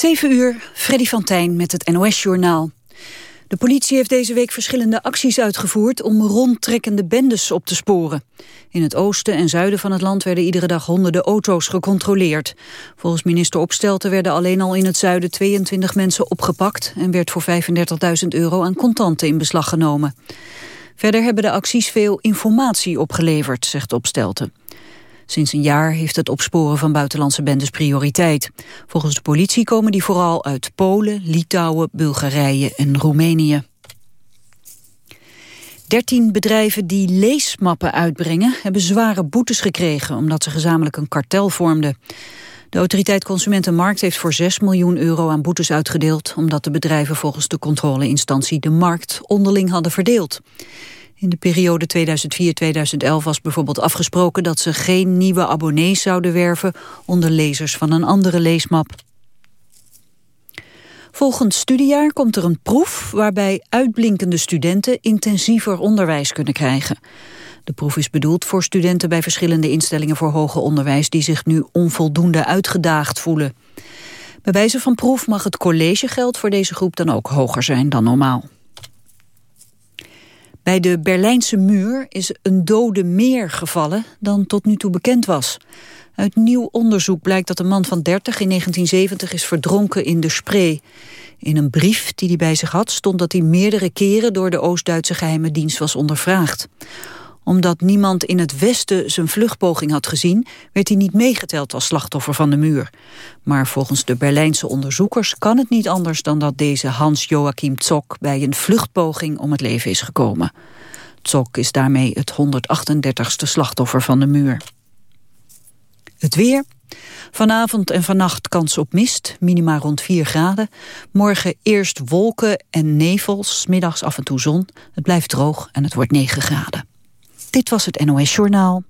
7 uur, Freddy van Tijn met het NOS-journaal. De politie heeft deze week verschillende acties uitgevoerd om rondtrekkende bendes op te sporen. In het oosten en zuiden van het land werden iedere dag honderden auto's gecontroleerd. Volgens minister Opstelten werden alleen al in het zuiden 22 mensen opgepakt... en werd voor 35.000 euro aan contanten in beslag genomen. Verder hebben de acties veel informatie opgeleverd, zegt Opstelten. Sinds een jaar heeft het opsporen van buitenlandse bendes prioriteit. Volgens de politie komen die vooral uit Polen, Litouwen, Bulgarije en Roemenië. Dertien bedrijven die leesmappen uitbrengen... hebben zware boetes gekregen omdat ze gezamenlijk een kartel vormden. De autoriteit Consumentenmarkt heeft voor 6 miljoen euro aan boetes uitgedeeld... omdat de bedrijven volgens de controleinstantie de markt onderling hadden verdeeld. In de periode 2004-2011 was bijvoorbeeld afgesproken dat ze geen nieuwe abonnees zouden werven onder lezers van een andere leesmap. Volgend studiejaar komt er een proef waarbij uitblinkende studenten intensiever onderwijs kunnen krijgen. De proef is bedoeld voor studenten bij verschillende instellingen voor hoger onderwijs die zich nu onvoldoende uitgedaagd voelen. Bij wijze van proef mag het collegegeld voor deze groep dan ook hoger zijn dan normaal. Bij de Berlijnse muur is een dode meer gevallen dan tot nu toe bekend was. Uit nieuw onderzoek blijkt dat een man van 30 in 1970 is verdronken in de Spree. In een brief die hij bij zich had stond dat hij meerdere keren door de Oost-Duitse geheime dienst was ondervraagd omdat niemand in het Westen zijn vluchtpoging had gezien... werd hij niet meegeteld als slachtoffer van de muur. Maar volgens de Berlijnse onderzoekers kan het niet anders... dan dat deze Hans-Joachim Zok bij een vluchtpoging om het leven is gekomen. Zok is daarmee het 138ste slachtoffer van de muur. Het weer... Vanavond en vannacht kans op mist, minima rond 4 graden. Morgen eerst wolken en nevels, middags af en toe zon. Het blijft droog en het wordt 9 graden. Dit was het NOS Journaal.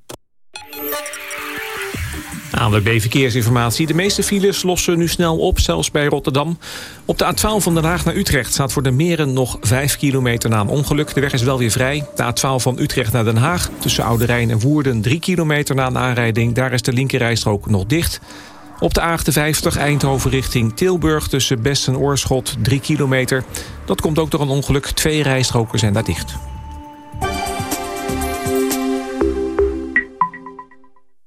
ANWB Verkeersinformatie. De meeste files lossen nu snel op, zelfs bij Rotterdam. Op de A12 van Den Haag naar Utrecht staat voor de meren nog 5 kilometer na een ongeluk. De weg is wel weer vrij. De A12 van Utrecht naar Den Haag tussen Oude Rijn en Woerden 3 kilometer na een aanrijding. Daar is de linkerrijstrook nog dicht. Op de A58 Eindhoven richting Tilburg tussen Best en Oorschot 3 kilometer. Dat komt ook door een ongeluk. Twee rijstroken zijn daar dicht.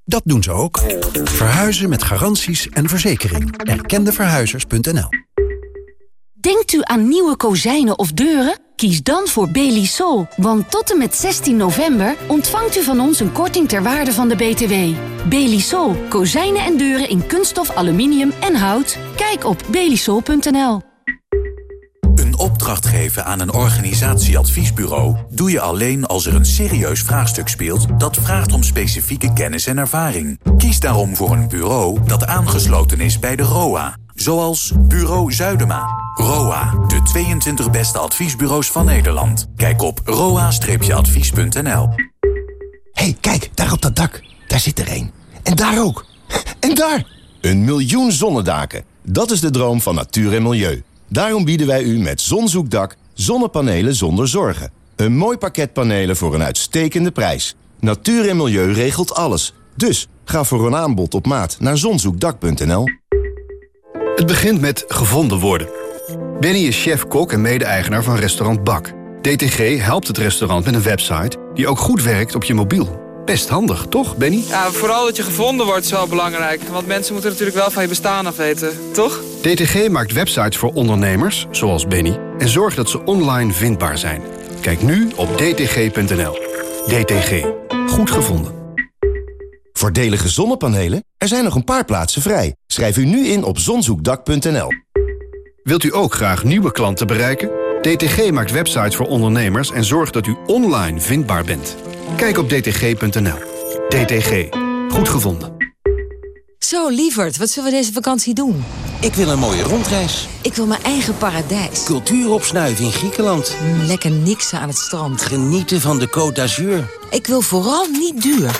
Dat doen ze ook. Verhuizen met garanties en verzekering. Erkendeverhuizers.nl Denkt u aan nieuwe kozijnen of deuren? Kies dan voor Belisol, want tot en met 16 november ontvangt u van ons een korting ter waarde van de BTW. Belisol, kozijnen en deuren in kunststof, aluminium en hout. Kijk op belisol.nl. Een opdracht geven aan een organisatieadviesbureau doe je alleen als er een serieus vraagstuk speelt dat vraagt om specifieke kennis en ervaring. Kies daarom voor een bureau dat aangesloten is bij de ROA, zoals Bureau Zuidema. ROA, de 22 beste adviesbureaus van Nederland. Kijk op roa-advies.nl. hey, kijk, daar op dat dak. Daar zit er een. En daar ook. En daar! Een miljoen zonnedaken. Dat is de droom van natuur en milieu. Daarom bieden wij u met Zonzoekdak zonnepanelen zonder zorgen. Een mooi pakket panelen voor een uitstekende prijs. Natuur en milieu regelt alles. Dus ga voor een aanbod op maat naar zonzoekdak.nl. Het begint met gevonden worden. Benny is chef-kok en mede-eigenaar van restaurant Bak. DTG helpt het restaurant met een website die ook goed werkt op je mobiel. Best handig, toch, Benny? Ja, vooral dat je gevonden wordt is wel belangrijk. Want mensen moeten natuurlijk wel van je bestaan af weten, toch? DTG maakt websites voor ondernemers, zoals Benny... en zorgt dat ze online vindbaar zijn. Kijk nu op dtg.nl. DTG. Goed gevonden. Voordelige zonnepanelen? Er zijn nog een paar plaatsen vrij. Schrijf u nu in op zonzoekdak.nl. Wilt u ook graag nieuwe klanten bereiken? DTG maakt websites voor ondernemers en zorgt dat u online vindbaar bent. Kijk op dtg.nl. DTG. Goed gevonden. Zo, lieverd, wat zullen we deze vakantie doen? Ik wil een mooie rondreis. Ik wil mijn eigen paradijs. Cultuur opsnuiven in Griekenland. Mm, lekker niksen aan het strand. Genieten van de Côte d'Azur. Ik wil vooral niet duur.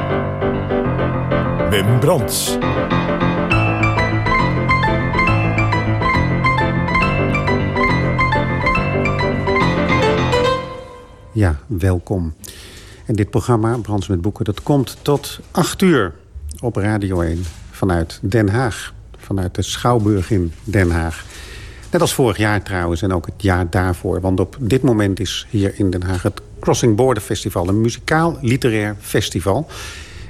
Wim Brands. Ja, welkom. En dit programma, Brands met Boeken, dat komt tot 8 uur op Radio 1 vanuit Den Haag. Vanuit de Schouwburg in Den Haag. Net als vorig jaar trouwens en ook het jaar daarvoor. Want op dit moment is hier in Den Haag het Crossing Border Festival. Een muzikaal-literair festival.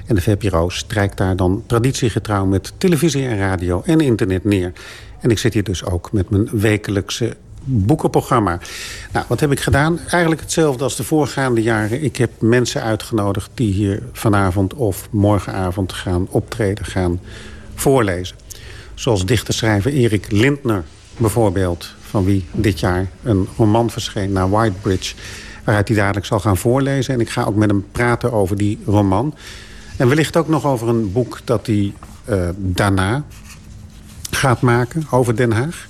En de VPRO strijkt daar dan traditiegetrouw met televisie en radio en internet neer. En ik zit hier dus ook met mijn wekelijkse boekenprogramma. Nou, wat heb ik gedaan? Eigenlijk hetzelfde als de voorgaande jaren. Ik heb mensen uitgenodigd die hier vanavond of morgenavond gaan optreden, gaan voorlezen. Zoals dichterschrijver Erik Lindner bijvoorbeeld... van wie dit jaar een roman verscheen naar Whitebridge... waaruit hij dadelijk zal gaan voorlezen. En ik ga ook met hem praten over die roman. En wellicht ook nog over een boek dat hij uh, daarna gaat maken over Den Haag.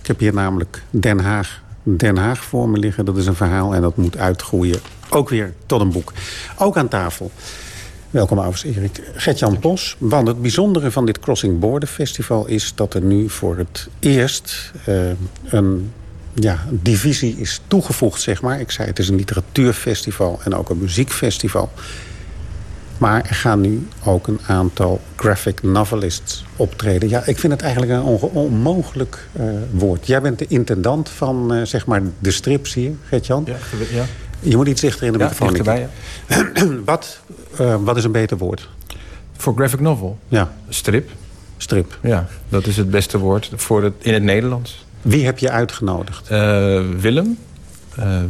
Ik heb hier namelijk Den Haag, Den Haag voor me liggen. Dat is een verhaal en dat moet uitgroeien. Ook weer tot een boek. Ook aan tafel. Welkom overigens, Erik. Gertjan Plos. Want het bijzondere van dit Crossing Border Festival is dat er nu voor het eerst uh, een ja, divisie is toegevoegd, zeg maar. Ik zei, het is een literatuurfestival en ook een muziekfestival. Maar er gaan nu ook een aantal graphic novelists optreden. Ja, ik vind het eigenlijk een onmogelijk uh, woord. Jij bent de intendant van uh, zeg maar de strips hier, Gert-Jan. Ja, ja. Je moet iets dichter in de ja, microfoon. Dichterbij, ja. wat, uh, wat is een beter woord? Voor graphic novel? Ja. Strip. Strip. Ja, dat is het beste woord voor het, in het Nederlands. Wie heb je uitgenodigd? Willem.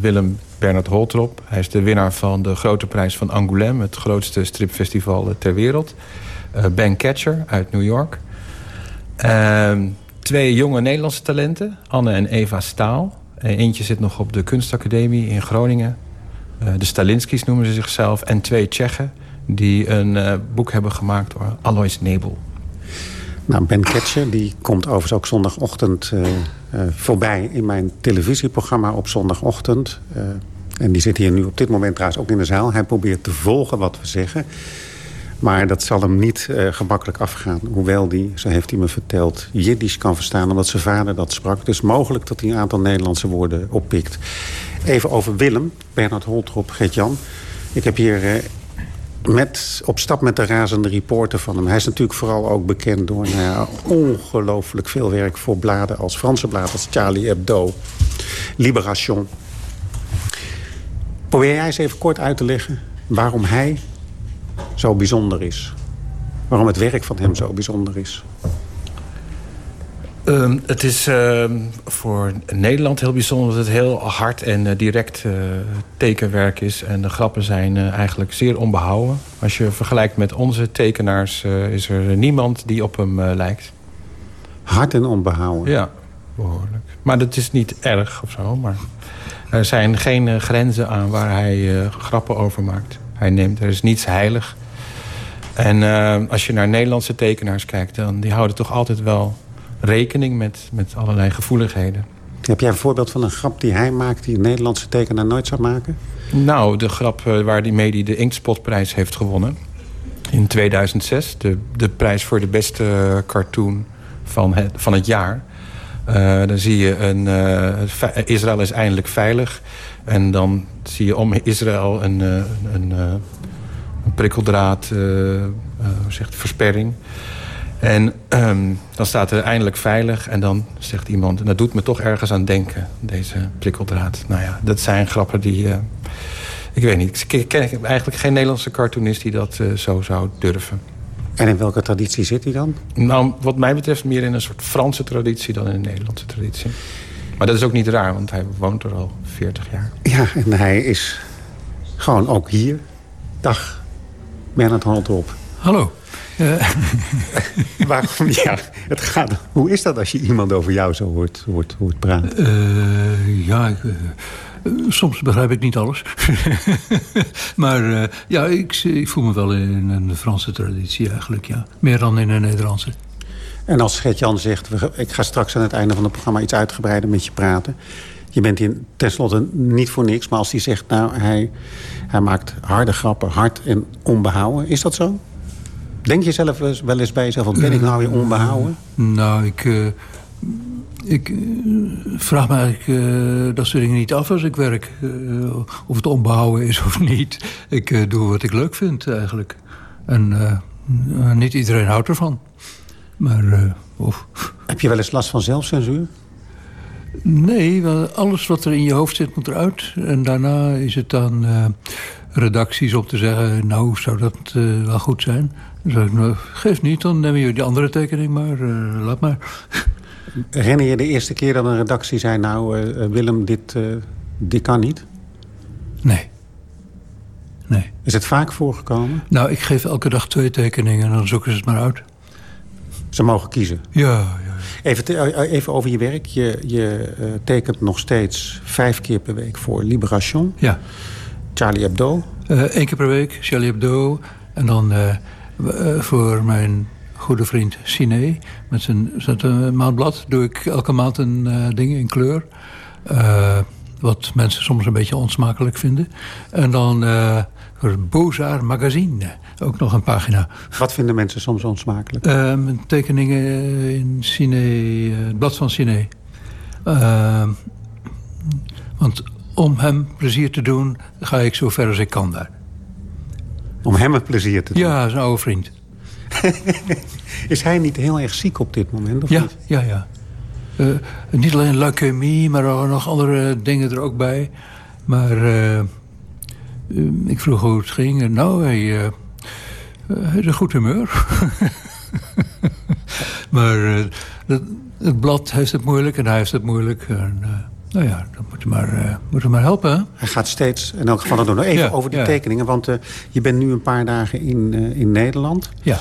Willem Bernard Holtrop. Hij is de winnaar van de grote prijs van Angoulême... het grootste stripfestival ter wereld. Uh, ben Catcher uit New York. Uh, twee jonge Nederlandse talenten. Anne en Eva Staal. Eentje zit nog op de kunstacademie in Groningen. De Stalinskis noemen ze zichzelf. En twee Tsjechen die een boek hebben gemaakt door Alois Nebel. Nou, Ben Catcher die komt overigens ook zondagochtend voorbij... in mijn televisieprogramma op zondagochtend. Uh, en die zit hier nu op dit moment trouwens ook in de zaal. Hij probeert te volgen wat we zeggen. Maar dat zal hem niet uh, gemakkelijk afgaan. Hoewel die, zo heeft hij me verteld, Jiddisch kan verstaan... omdat zijn vader dat sprak. Dus mogelijk dat hij een aantal Nederlandse woorden oppikt. Even over Willem, Bernard Holtrop, Gert-Jan. Ik heb hier met, op stap met de razende reporter van hem. Hij is natuurlijk vooral ook bekend door nou ongelooflijk veel werk... voor bladen als Franse bladen als Charlie Hebdo, Libération. Probeer jij eens even kort uit te leggen waarom hij zo bijzonder is. Waarom het werk van hem zo bijzonder is. Um, het is uh, voor Nederland heel bijzonder dat het heel hard en uh, direct uh, tekenwerk is. En de grappen zijn uh, eigenlijk zeer onbehouden. Als je vergelijkt met onze tekenaars is er niemand die op hem lijkt. Hard en onbehouden? Ja, behoorlijk. Maar dat is niet erg of zo. Maar er zijn geen grenzen aan waar hij grappen over maakt. Hij neemt, er is niets heilig. En als je naar Nederlandse tekenaars kijkt... dan die houden toch altijd wel rekening met, met allerlei gevoeligheden. Heb jij een voorbeeld van een grap die hij maakt... die een Nederlandse tekenaar nooit zou maken? Nou, de grap waar die mee die de Inktspotprijs heeft gewonnen. In 2006. De, de prijs voor de beste cartoon van het, van het jaar. Uh, dan zie je een... Uh, Israël is eindelijk veilig. En dan zie je om Israël een, een, een prikkeldraad... hoe zegt versperring... En um, dan staat er eindelijk veilig. En dan zegt iemand, en dat doet me toch ergens aan denken, deze prikkeldraad. Nou ja, dat zijn grappen die... Uh, ik weet niet, ik ken eigenlijk geen Nederlandse cartoonist die dat uh, zo zou durven. En in welke traditie zit hij dan? Nou, wat mij betreft meer in een soort Franse traditie dan in een Nederlandse traditie. Maar dat is ook niet raar, want hij woont er al 40 jaar. Ja, en hij is gewoon ook hier. Dag, Bernard Holtrop. Hallo. Uh. Waarom? Ja, het gaat. Hoe is dat als je iemand over jou zo hoort, hoort, hoort praten? Uh, ja, ik, uh, soms begrijp ik niet alles. maar ja, ik, ik, voel me wel in een Franse traditie eigenlijk, ja. Meer dan in een Nederlandse. En als Gert-Jan zegt, ik ga straks aan het einde van het programma iets uitgebreider met je praten. Je bent hier tenslotte niet voor niks. Maar als hij zegt, nou, hij, hij maakt harde grappen, hard en onbehouden. Is dat zo? Denk je zelf wel eens bij jezelf, wat ben ik nou weer onbehouden? Nou, ik... Uh, ik uh, vraag me eigenlijk uh, dat soort dingen niet af als ik werk. of het onbehouden is of niet. Ik doe wat ik leuk vind eigenlijk. En niet iedereen houdt ervan. Maar, of... Heb je wel eens last van zelfcensuur? Nee, alles wat er in je hoofd zit moet eruit. En daarna is het dan redacties om te zeggen... nou, zou dat wel goed zijn? Dan ik, nou, geef niet, dan nemen jullie die andere tekening maar. laat maar. Herinner je de eerste keer dat een redactie zei... nou, uh, Willem, dit, uh, dit kan niet? Nee. Nee. Is het vaak voorgekomen? Nou, ik geef elke dag twee tekeningen en dan zoeken ze het maar uit. Ze mogen kiezen? Ja. ja. Even, even over je werk. Je, je uh, tekent nog steeds vijf keer per week voor Libération. Ja. Charlie Hebdo. Eén keer per week, Charlie Hebdo. En dan voor mijn goede vriend Ciné. Met zijn, zijn maandblad doe ik elke maand een uh, ding in kleur. Uh, wat mensen soms een beetje onsmakelijk vinden. En dan uh, voor Beaux-Arts Magazine ook nog een pagina. Wat vinden mensen soms onsmakelijk? tekeningen in Ciné, het blad van Ciné. want om hem plezier te doen, ga ik zo ver als ik kan daar. Om hem het plezier te doen? Ja, zijn oude vriend. is hij niet heel erg ziek op dit moment? Of ja, niet? ja, ja. Uh, niet alleen leukemie, maar er nog andere dingen er ook bij. Maar uh, uh, ik vroeg hoe het ging. Nou, hij, hij is een goed humeur. maar het, het, blad heeft het moeilijk en hij heeft het moeilijk. En, nou ja, dan moeten we maar, moeten maar helpen. Hè? Hij gaat steeds, in elk geval nog even ja, over die ja. tekeningen. Want je bent nu een paar dagen in, in Nederland. Ja.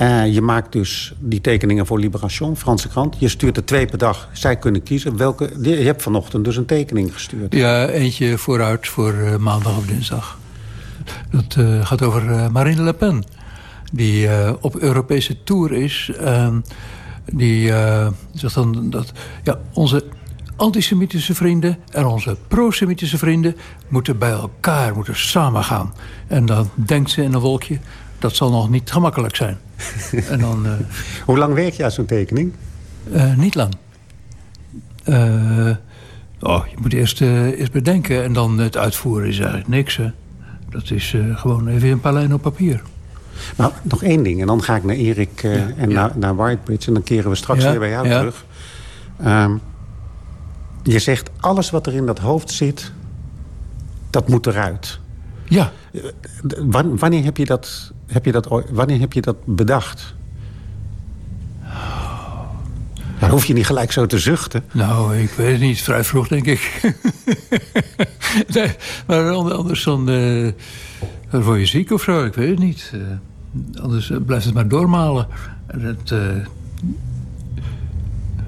Uh, je maakt dus die tekeningen voor Libération, Franse krant. Je stuurt er twee per dag. Zij kunnen kiezen. Welke, je hebt vanochtend dus een tekening gestuurd. Ja, eentje vooruit voor uh, maandag of dinsdag. Dat uh, gaat over Marine Le Pen. Die op Europese tour is. Ehm, die zegt dan dat ja, onze antisemitische vrienden en onze pro-semitische vrienden... moeten bij elkaar, moeten samen gaan. En dan denkt ze in een wolkje... dat zal nog niet gemakkelijk zijn. en dan, uh, Hoe lang werk je aan zo'n tekening? Uh, niet lang. Uh, oh, je moet eerst, eerst bedenken en dan het uitvoeren is eigenlijk niks. Hè. Dat is gewoon even een paar lijnen op papier. Nou, nog één ding. En dan ga ik naar Erik ja, en ja. naar, naar Whitebridge. En dan keren we straks ja, weer bij jou terug. Um, je zegt, alles wat er in dat hoofd zit... dat moet eruit. Ja. Wanneer heb je dat, heb je dat, wanneer heb je dat bedacht? Dan hoef je niet gelijk zo te zuchten. Nou, ik weet het niet. Vrij vroeg, denk ik. nee, maar anders dan, uh, word je ziek of zo. Ik weet het niet. Uh, anders blijft het maar doormalen. Het, uh,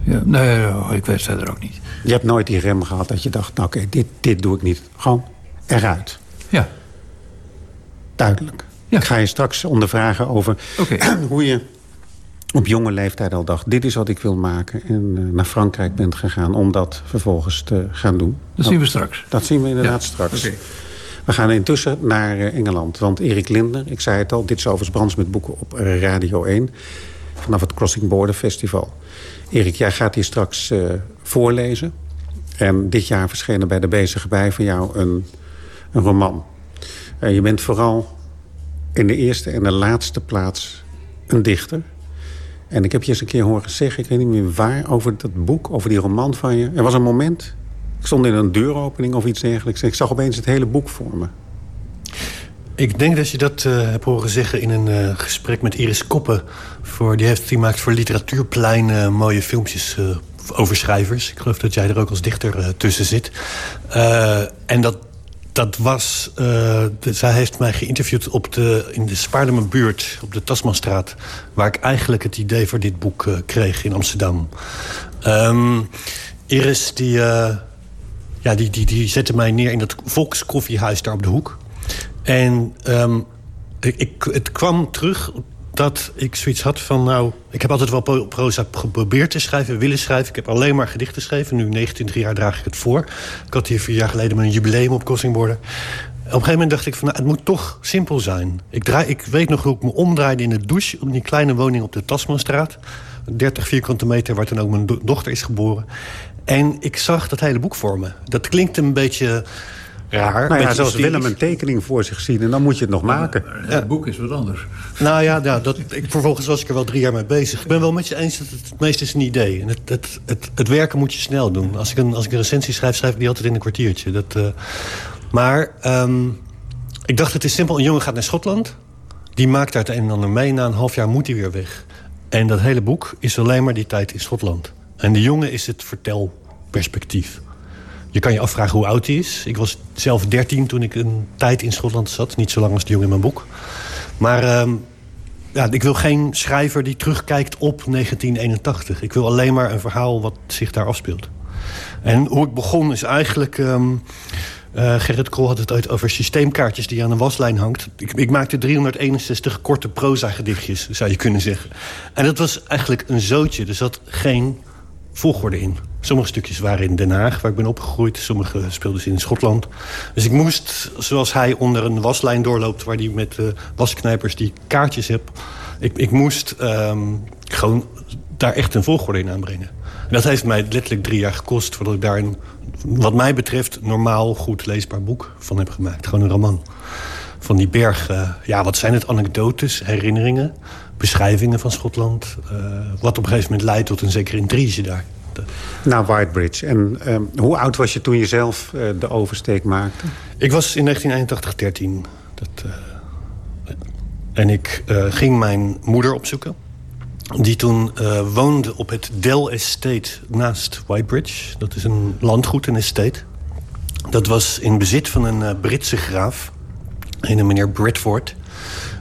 ja, nee, ik weet het verder ook niet. Je hebt nooit die rem gehad dat je dacht... nou oké, dit, dit doe ik niet. Gewoon eruit. Ja. Duidelijk. Ja. Ik ga je straks ondervragen over okay. hoe je op jonge leeftijd al dacht... dit is wat ik wil maken en uh, naar Frankrijk bent gegaan... om dat vervolgens te gaan doen. Dat zien we straks. Dat zien we inderdaad ja. straks. Okay. We gaan intussen naar uh, Engeland. Want Erik Lindner, ik zei het al... dit is overigens Brands met boeken op Radio 1... vanaf het Crossing Border Festival. Erik, jij gaat hier straks uh, voorlezen. En dit jaar verscheen er bij de Bezige Bij van jou een, een roman. Uh, je bent vooral in de eerste en de laatste plaats een dichter. En ik heb je eens een keer horen zeggen, ik weet niet meer waar... over dat boek, over die roman van je. Er was een moment, ik stond in een deuropening of iets dergelijks... en ik zag opeens het hele boek voor me. Ik denk dat je dat uh, hebt horen zeggen in een uh, gesprek met Iris Koppen. Voor, die, heeft, die maakt voor Literatuurplein mooie filmpjes over schrijvers. Ik geloof dat jij er ook als dichter tussen zit. en dat, dat was... zij heeft mij geïnterviewd op de, in de Spaardemenbuurt op de Tasmanstraat... waar ik eigenlijk het idee voor dit boek kreeg in Amsterdam. Um, Iris die, ja, die, die, die zette mij neer in dat volkskoffiehuis daar op de hoek... En um, ik, het kwam terug dat ik zoiets had van... nou, ik heb altijd wel proza geprobeerd te schrijven, willen schrijven. Ik heb alleen maar gedichten geschreven. Nu, 29 jaar, draag ik het voor. Ik had hier vier jaar geleden mijn jubileum op Kossingborder. Op een gegeven moment dacht ik van, nou, het moet toch simpel zijn. Ik, draai, ik weet nog hoe ik me omdraaide in de douche... op die kleine woning op de Tasmanstraat. 30 vierkante meter, waar toen ook mijn dochter is geboren. En ik zag dat hele boek voor me. Dat klinkt een beetje raar. Nou ja, zoals Willem een tekening voor zich zien en dan moet je het nog maken. het boek is wat anders. Nou ja, ja dat, ik, vervolgens was ik er wel drie jaar mee bezig. Ik ben wel met je eens dat het, het meeste is een idee. En het, het, het, het, werken moet je snel doen. Als ik een, als ik een recensie schrijf, schrijf ik die altijd in een kwartiertje. Dat, uh, maar um, ik dacht, het is simpel. Een jongen gaat naar Schotland. Die maakt daar het een en ander mee. Na een half jaar moet hij weer weg. En dat hele boek is alleen maar die tijd in Schotland. En de jongen is het vertelperspectief. Je kan je afvragen hoe oud hij is. Ik was zelf 13 toen ik een tijd in Schotland zat. Niet zo lang als de jongen in mijn boek. Maar uh, ja, ik wil geen schrijver die terugkijkt op 1981. Ik wil alleen maar een verhaal wat zich daar afspeelt. En hoe ik begon is eigenlijk... Um, uh, Gerrit Krol had het ooit over systeemkaartjes die aan een waslijn hangt. Ik, ik maakte 361 korte proza-gedichtjes, zou je kunnen zeggen. En dat was eigenlijk een zootje. Er zat geen volgorde in. Sommige stukjes waren in Den Haag, waar ik ben opgegroeid. Sommige speelden ze in Schotland. Dus ik moest, zoals hij onder een waslijn doorloopt... waar hij met uh, wasknijpers die kaartjes heb... ik, ik moest um, gewoon daar echt een volgorde in aanbrengen. En dat heeft mij letterlijk drie jaar gekost... voordat ik daar een, wat mij betreft, normaal goed leesbaar boek van heb gemaakt. Gewoon een roman. Van die berg, ja, wat zijn het? Anekdotes, herinneringen, beschrijvingen van Schotland. Uh, wat op een gegeven moment leidt tot een zekere intrige daar. Naar Whitebridge. En um, hoe oud was je toen je zelf uh, de oversteek maakte? Ik was in 1981 13. Dat, uh, en ik ging mijn moeder opzoeken. Die toen woonde op het Dell Estate naast Whitebridge. Dat is een landgoed, een estate. Dat was in bezit van een Britse graaf. Een meneer Bradford.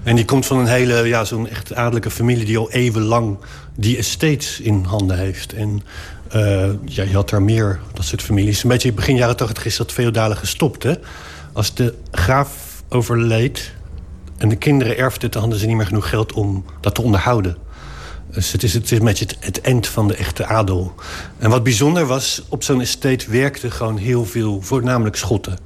En die komt van een hele, ja, zo'n echt adellijke familie... die al eeuwenlang die estates in handen heeft. En uh, ja, je had daar meer, dat soort families. Een beetje begin jaren 80 is dat feodale gestopt. Hè? Als de graaf overleed en de kinderen erfden dan hadden ze niet meer genoeg geld om dat te onderhouden. Dus het is, het is een beetje het, het eind van de echte adel. En wat bijzonder was, op zo'n estate werkten gewoon heel veel... voornamelijk Schotten.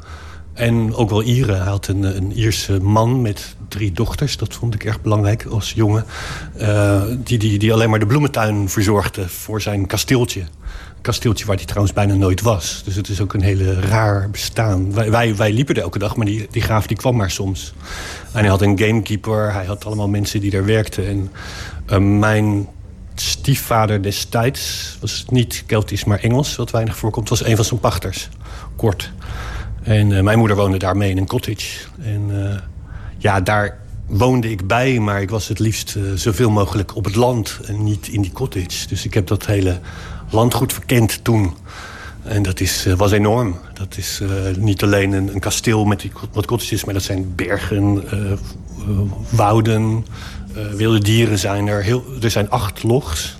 En ook wel Ieren. Hij had een, een Ierse man met drie dochters. Dat vond ik erg belangrijk als jongen. Uh, die, die, die alleen maar de bloementuin verzorgde voor zijn kasteeltje. Een kasteeltje waar hij trouwens bijna nooit was. Dus het is ook een hele raar bestaan. Wij, wij, liepen er elke dag, maar die, die graaf die kwam maar soms. En hij had een gamekeeper. Hij had allemaal mensen die daar werkten. En uh, mijn stiefvader destijds was niet Keltisch, maar Engels, wat weinig voorkomt, was een van zijn pachters. Kort. En uh, mijn moeder woonde daarmee in een cottage. En uh, ja, daar woonde ik bij, maar ik was het liefst uh, zoveel mogelijk op het land en niet in die cottage. Dus ik heb dat hele landgoed verkend toen. En dat is, was enorm. Dat is niet alleen een, een, kasteel met wat cottages, maar dat zijn bergen, wouden, wilde dieren zijn er. Heel, er zijn acht logs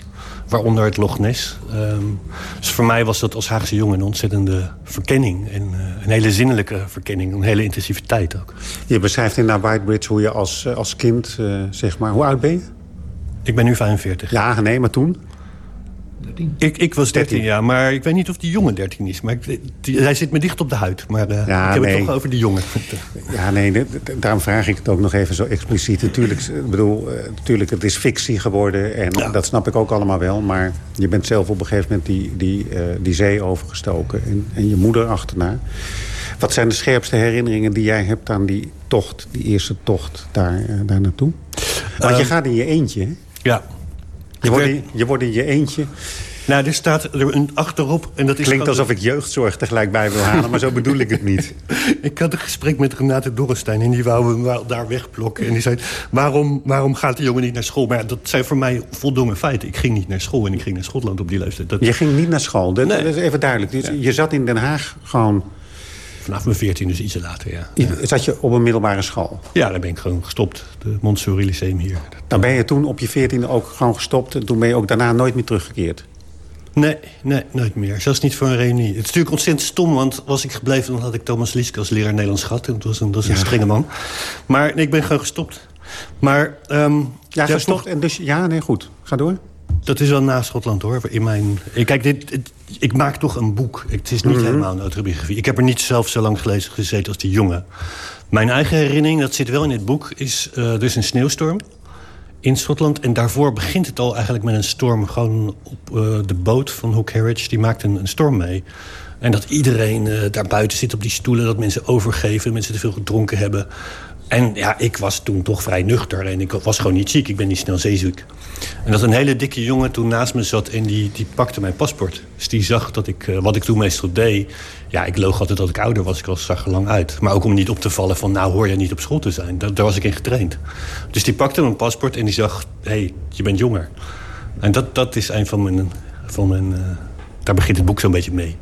waaronder het Loch Ness. Um, dus voor mij was dat als Haagse jongen een ontzettende verkenning. En uh, een hele zinnelijke verkenning, een hele intensiviteit ook. Je beschrijft in naar Whitebridge hoe je als, als kind, uh, zeg maar... Hoe oud ben je? Ik ben nu 45. Ja, nee, maar toen? 13? Ik, ik was 13, 13, ja. Maar ik weet niet of die jongen 13 is. Maar ik, die, hij zit me dicht op de huid. Maar uh, ja, ik heb nee. het toch over die jongen. Ja, nee, daarom vraag ik het ook nog even zo expliciet. Natuurlijk, ik bedoel, uh, natuurlijk het is fictie geworden. En ja. dat snap ik ook allemaal wel. Maar je bent zelf op een gegeven moment die, die, uh, die zee overgestoken. En, en je moeder achterna. Wat zijn de scherpste herinneringen die jij hebt aan die tocht? Die eerste tocht daar, daar naartoe? Want je gaat in je eentje, hè? Ja. Je wordt, in, je wordt in je eentje... Nou, er staat er een achterop... En dat is Klinkt alsof ik jeugdzorg tegelijk bij wil halen, maar zo bedoel ik het niet. ik had een gesprek met Renate Dorrestein en die wou me daar wegblokken. En die zei, waarom, waarom gaat de jongen niet naar school? Maar dat zijn voor mij voldongen feiten. Ik ging niet naar school en ik ging naar Schotland op die leeftijd. Dat... Je ging niet naar school? Dat, nee. dat is even duidelijk. Dus ja. Je zat in Den Haag gewoon... Vanaf mijn 14, dus iets later, ja. ja. Zat je op een middelbare school? Ja, daar ben ik gewoon gestopt. De Montessori Lyceum hier. Dan ben je toen op je 14 ook gewoon gestopt... en toen ben je ook daarna nooit meer teruggekeerd? Nee, nee, nooit meer. Zelfs niet voor een reunie. Het is natuurlijk ontzettend stom, want was ik gebleven... dan had ik Thomas Lieske als leraar Nederlands gehad. En dat was een, dat was een ja. strenge man. Maar nee, ik ben gewoon gestopt. Maar um, Ja, gestopt. En dus, ja, nee, goed. Ga door. Dat is wel na Schotland, hoor. In mijn, kijk, dit, ik maak toch een boek. Het is niet mhm. helemaal een autobiografie. Ik heb er niet zelf zo lang gelezen gezeten als die jongen. Mijn eigen herinnering, dat zit wel in dit boek... is uh, er is een sneeuwstorm in Schotland. En daarvoor begint het al eigenlijk met een storm. Gewoon op uh, de boot van Hook Harridge, die maakt een, een storm mee. En dat iedereen uh, daar buiten zit op die stoelen... dat mensen overgeven, mensen te veel gedronken hebben. En ja, ik was toen toch vrij nuchter en ik was gewoon niet ziek. Ik ben niet snel zeeziek. En dat een hele dikke jongen toen naast me zat en die, die pakte mijn paspoort. Dus die zag dat ik, uh, wat ik toen meestal deed... Ja, ik loog altijd dat ik ouder was. Ik was, zag er lang uit. Maar ook om niet op te vallen van, nou hoor je niet op school te zijn. Daar, daar was ik in getraind. Dus die pakte mijn paspoort en die zag, hé, hey, je bent jonger. En dat, dat is een van mijn... Van mijn uh, daar begint het boek zo'n beetje mee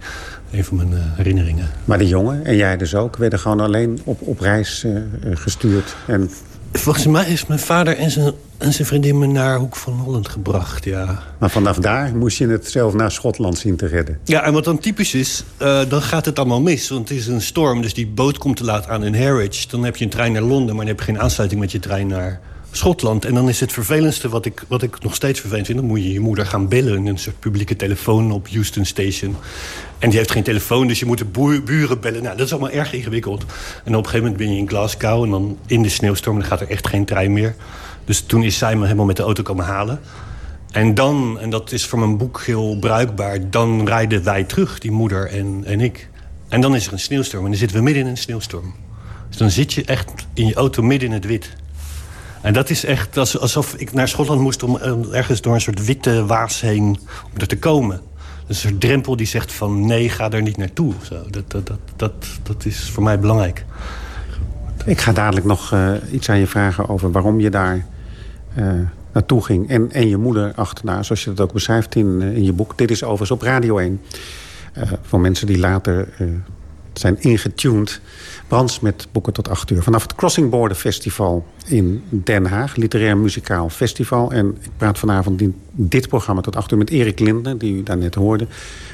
een van mijn uh, herinneringen. Maar die jongen, en jij dus ook, werden gewoon alleen op, op reis uh, gestuurd? En... Volgens mij is mijn vader en zijn, en zijn vriendin me naar Hoek van Holland gebracht, ja. Maar vanaf daar moest je het zelf naar Schotland zien te redden? Ja, en wat dan typisch is, uh, dan gaat het allemaal mis. Want het is een storm, dus die boot komt te laat aan in Harwich. Dan heb je een trein naar Londen, maar dan heb je geen aansluiting met je trein naar Schotland. En dan is het vervelendste wat ik, wat ik nog steeds vervelend vind... dan moet je je moeder gaan bellen, een soort publieke telefoon op Houston Station. En die heeft geen telefoon, dus je moet de buren bellen. Nou, dat is allemaal erg ingewikkeld. En op een gegeven moment ben je in Glasgow... en dan in de sneeuwstorm dan gaat er echt geen trein meer. Dus toen is zij me helemaal met de auto komen halen. En dan, en dat is voor mijn boek heel bruikbaar... dan rijden wij terug, die moeder en, en ik. En dan is er een sneeuwstorm en dan zitten we midden in een sneeuwstorm. Dus dan zit je echt in je auto midden in het wit. En dat is echt alsof ik naar Schotland moest... om ergens door een soort witte waas heen om er te komen. Een drempel die zegt van nee, ga er niet naartoe. Zo, dat, dat, dat, dat, is voor mij belangrijk. Ik ga dadelijk nog uh, iets aan je vragen over waarom je daar uh, naartoe ging. En, en je moeder achterna, zoals je dat ook beschrijft in, in je boek. Dit is overigens op Radio 1. voor mensen die later zijn ingetuned. Brands met boeken tot acht uur. Vanaf het Crossing Border Festival in Den Haag. Literair muzikaal festival. En ik praat vanavond in dit programma tot acht uur met Erik Lindner... die u daarnet hoorde,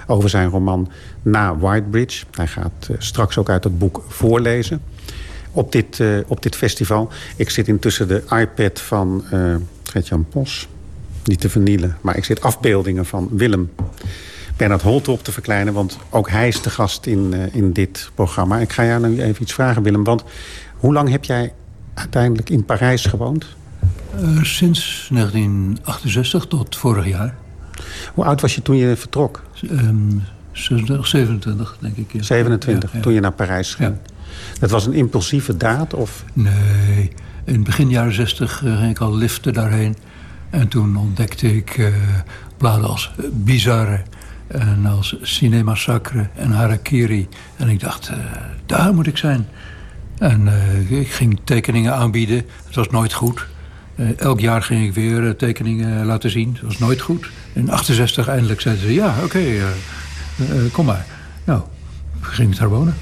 over zijn roman Na Whitebridge. Hij gaat uh, straks ook uit het boek voorlezen op dit, uh, op dit festival. Ik zit intussen de iPad van uh, Gert-Jan Pos. Niet te vernielen, maar ik zit afbeeldingen van Willem Bernard Holte op te verkleinen. Want ook hij is de gast in, uh, in dit programma. Ik ga jou nu even iets vragen, Willem. Want hoe lang heb jij uiteindelijk in Parijs gewoond? Uh, sinds 1968 tot vorig jaar. Hoe oud was je toen je vertrok? Um, 27, denk ik. Ja. 27, ja, ja. toen je naar Parijs ging. Dat was een impulsieve daad? Of? Nee, in begin jaren 60 uh, ging ik al liften daarheen. En toen ontdekte ik uh, bladen als Bizarre en als Cinema Sacre en Harakiri. En ik dacht, uh, daar moet ik zijn. En uh, ik ging tekeningen aanbieden. Het was nooit goed. Uh, elk jaar ging ik weer tekeningen laten zien. Het was nooit goed. In 68 eindelijk zeiden ze, ja, oké, okay, kom maar. Nou, ging ik daar wonen.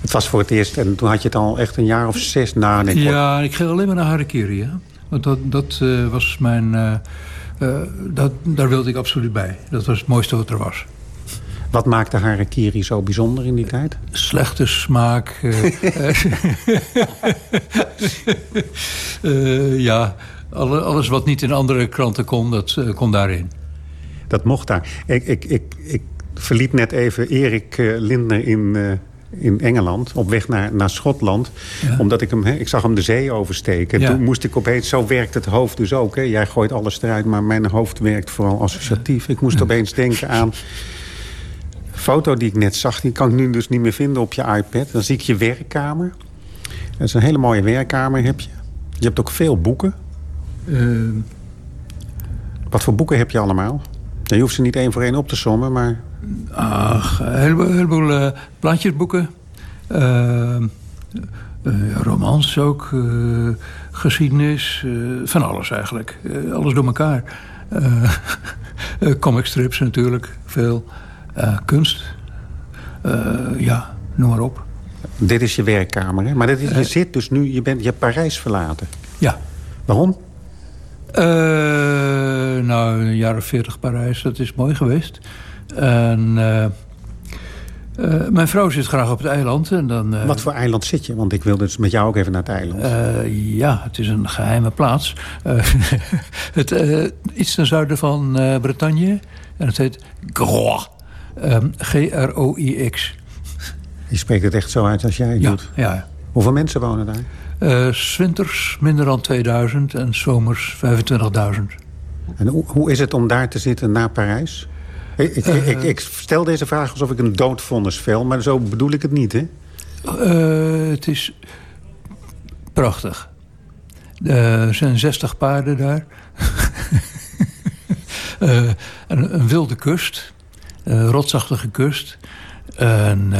Het was voor het eerst en toen had je het al echt een jaar of zes na. Ja, ik ging alleen maar naar Harakiri. Hè? Want dat, dat was mijn dat, daar wilde ik absoluut bij. Dat was het mooiste wat er was. Wat maakte harakiri zo bijzonder in die tijd? Slechte smaak. uh, uh, ja, alles wat niet in andere kranten kon, dat kon daarin. Dat mocht daar. Ik, ik, ik, ik verliet net even Erik Lindner in in Engeland, op weg naar, naar Schotland. Ja. Omdat ik hem, ik zag hem de zee oversteken. Ja. Toen moest ik opeens, zo werkt het hoofd dus ook. Hè. Jij gooit alles eruit, maar mijn hoofd werkt vooral associatief. Ik moest opeens denken aan foto die ik net zag. Die kan ik nu dus niet meer vinden op je iPad. Dan zie ik je werkkamer. Dat is een hele mooie werkkamer heb je. Je hebt ook veel boeken. Uh... Wat voor boeken heb je allemaal? Je hoeft ze niet één voor één op te sommen, maar... Ach, een heleboel, heleboel uh, plaatjesboeken. Uh, uh, romans ook. geschiedenis. van alles eigenlijk. alles door elkaar. comic strips natuurlijk. Veel. kunst. ja, noem maar op. Dit is je werkkamer, hè? Maar dit is, je zit dus nu... Je, bent, je hebt Parijs verlaten. Ja. Waarom? Nou, een jaar of veertig Parijs. Dat is mooi geweest. En uh, Uh, mijn vrouw zit graag op het eiland. En dan, Wat voor eiland zit je? Want ik wil dus met jou ook even naar het eiland. Ja, het is een geheime plaats. het, iets ten zuiden van Bretagne. En het heet Groix. Um, G-R-O-I-X. Je spreekt het echt zo uit als jij ja, doet? Ja. Hoeveel mensen wonen daar? Uh, Swinters minder dan 2000 en zomers 25.000. En hoe, hoe is het om daar te zitten na Parijs? Ik, ik, uh, ik, ik, stel deze vraag alsof ik een doodvonnis vel, maar zo bedoel ik het niet, hè? Uh, het is prachtig. Er zijn 60 paarden daar. een, een, wilde kust. Een rotsachtige kust. En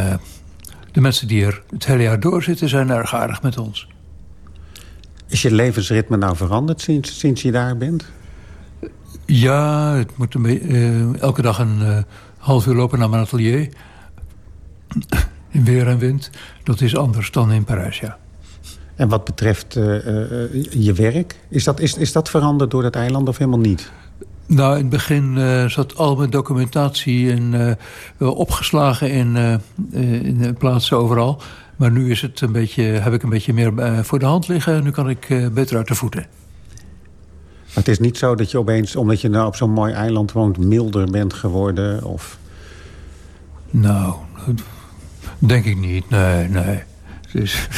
de mensen die er het hele jaar door zitten... zijn erg aardig met ons. Is je levensritme nou veranderd sinds, sinds je daar bent? Ja, het moet een uh, elke dag een uh, half uur lopen naar mijn atelier. In weer en wind. Dat is anders dan in Parijs, ja. En wat betreft uh, je werk, is dat, is, is dat veranderd door dat eiland of helemaal niet? Nou, in het begin uh, zat al mijn documentatie in, uh, opgeslagen in, uh, in plaatsen overal. Maar nu is het een beetje, heb ik een beetje meer voor de hand liggen... en nu kan ik beter uit de voeten. Maar het is niet zo dat je opeens, omdat je nou op zo'n mooi eiland woont... milder bent geworden? Of... Nou, denk ik niet. Nee, nee. Dus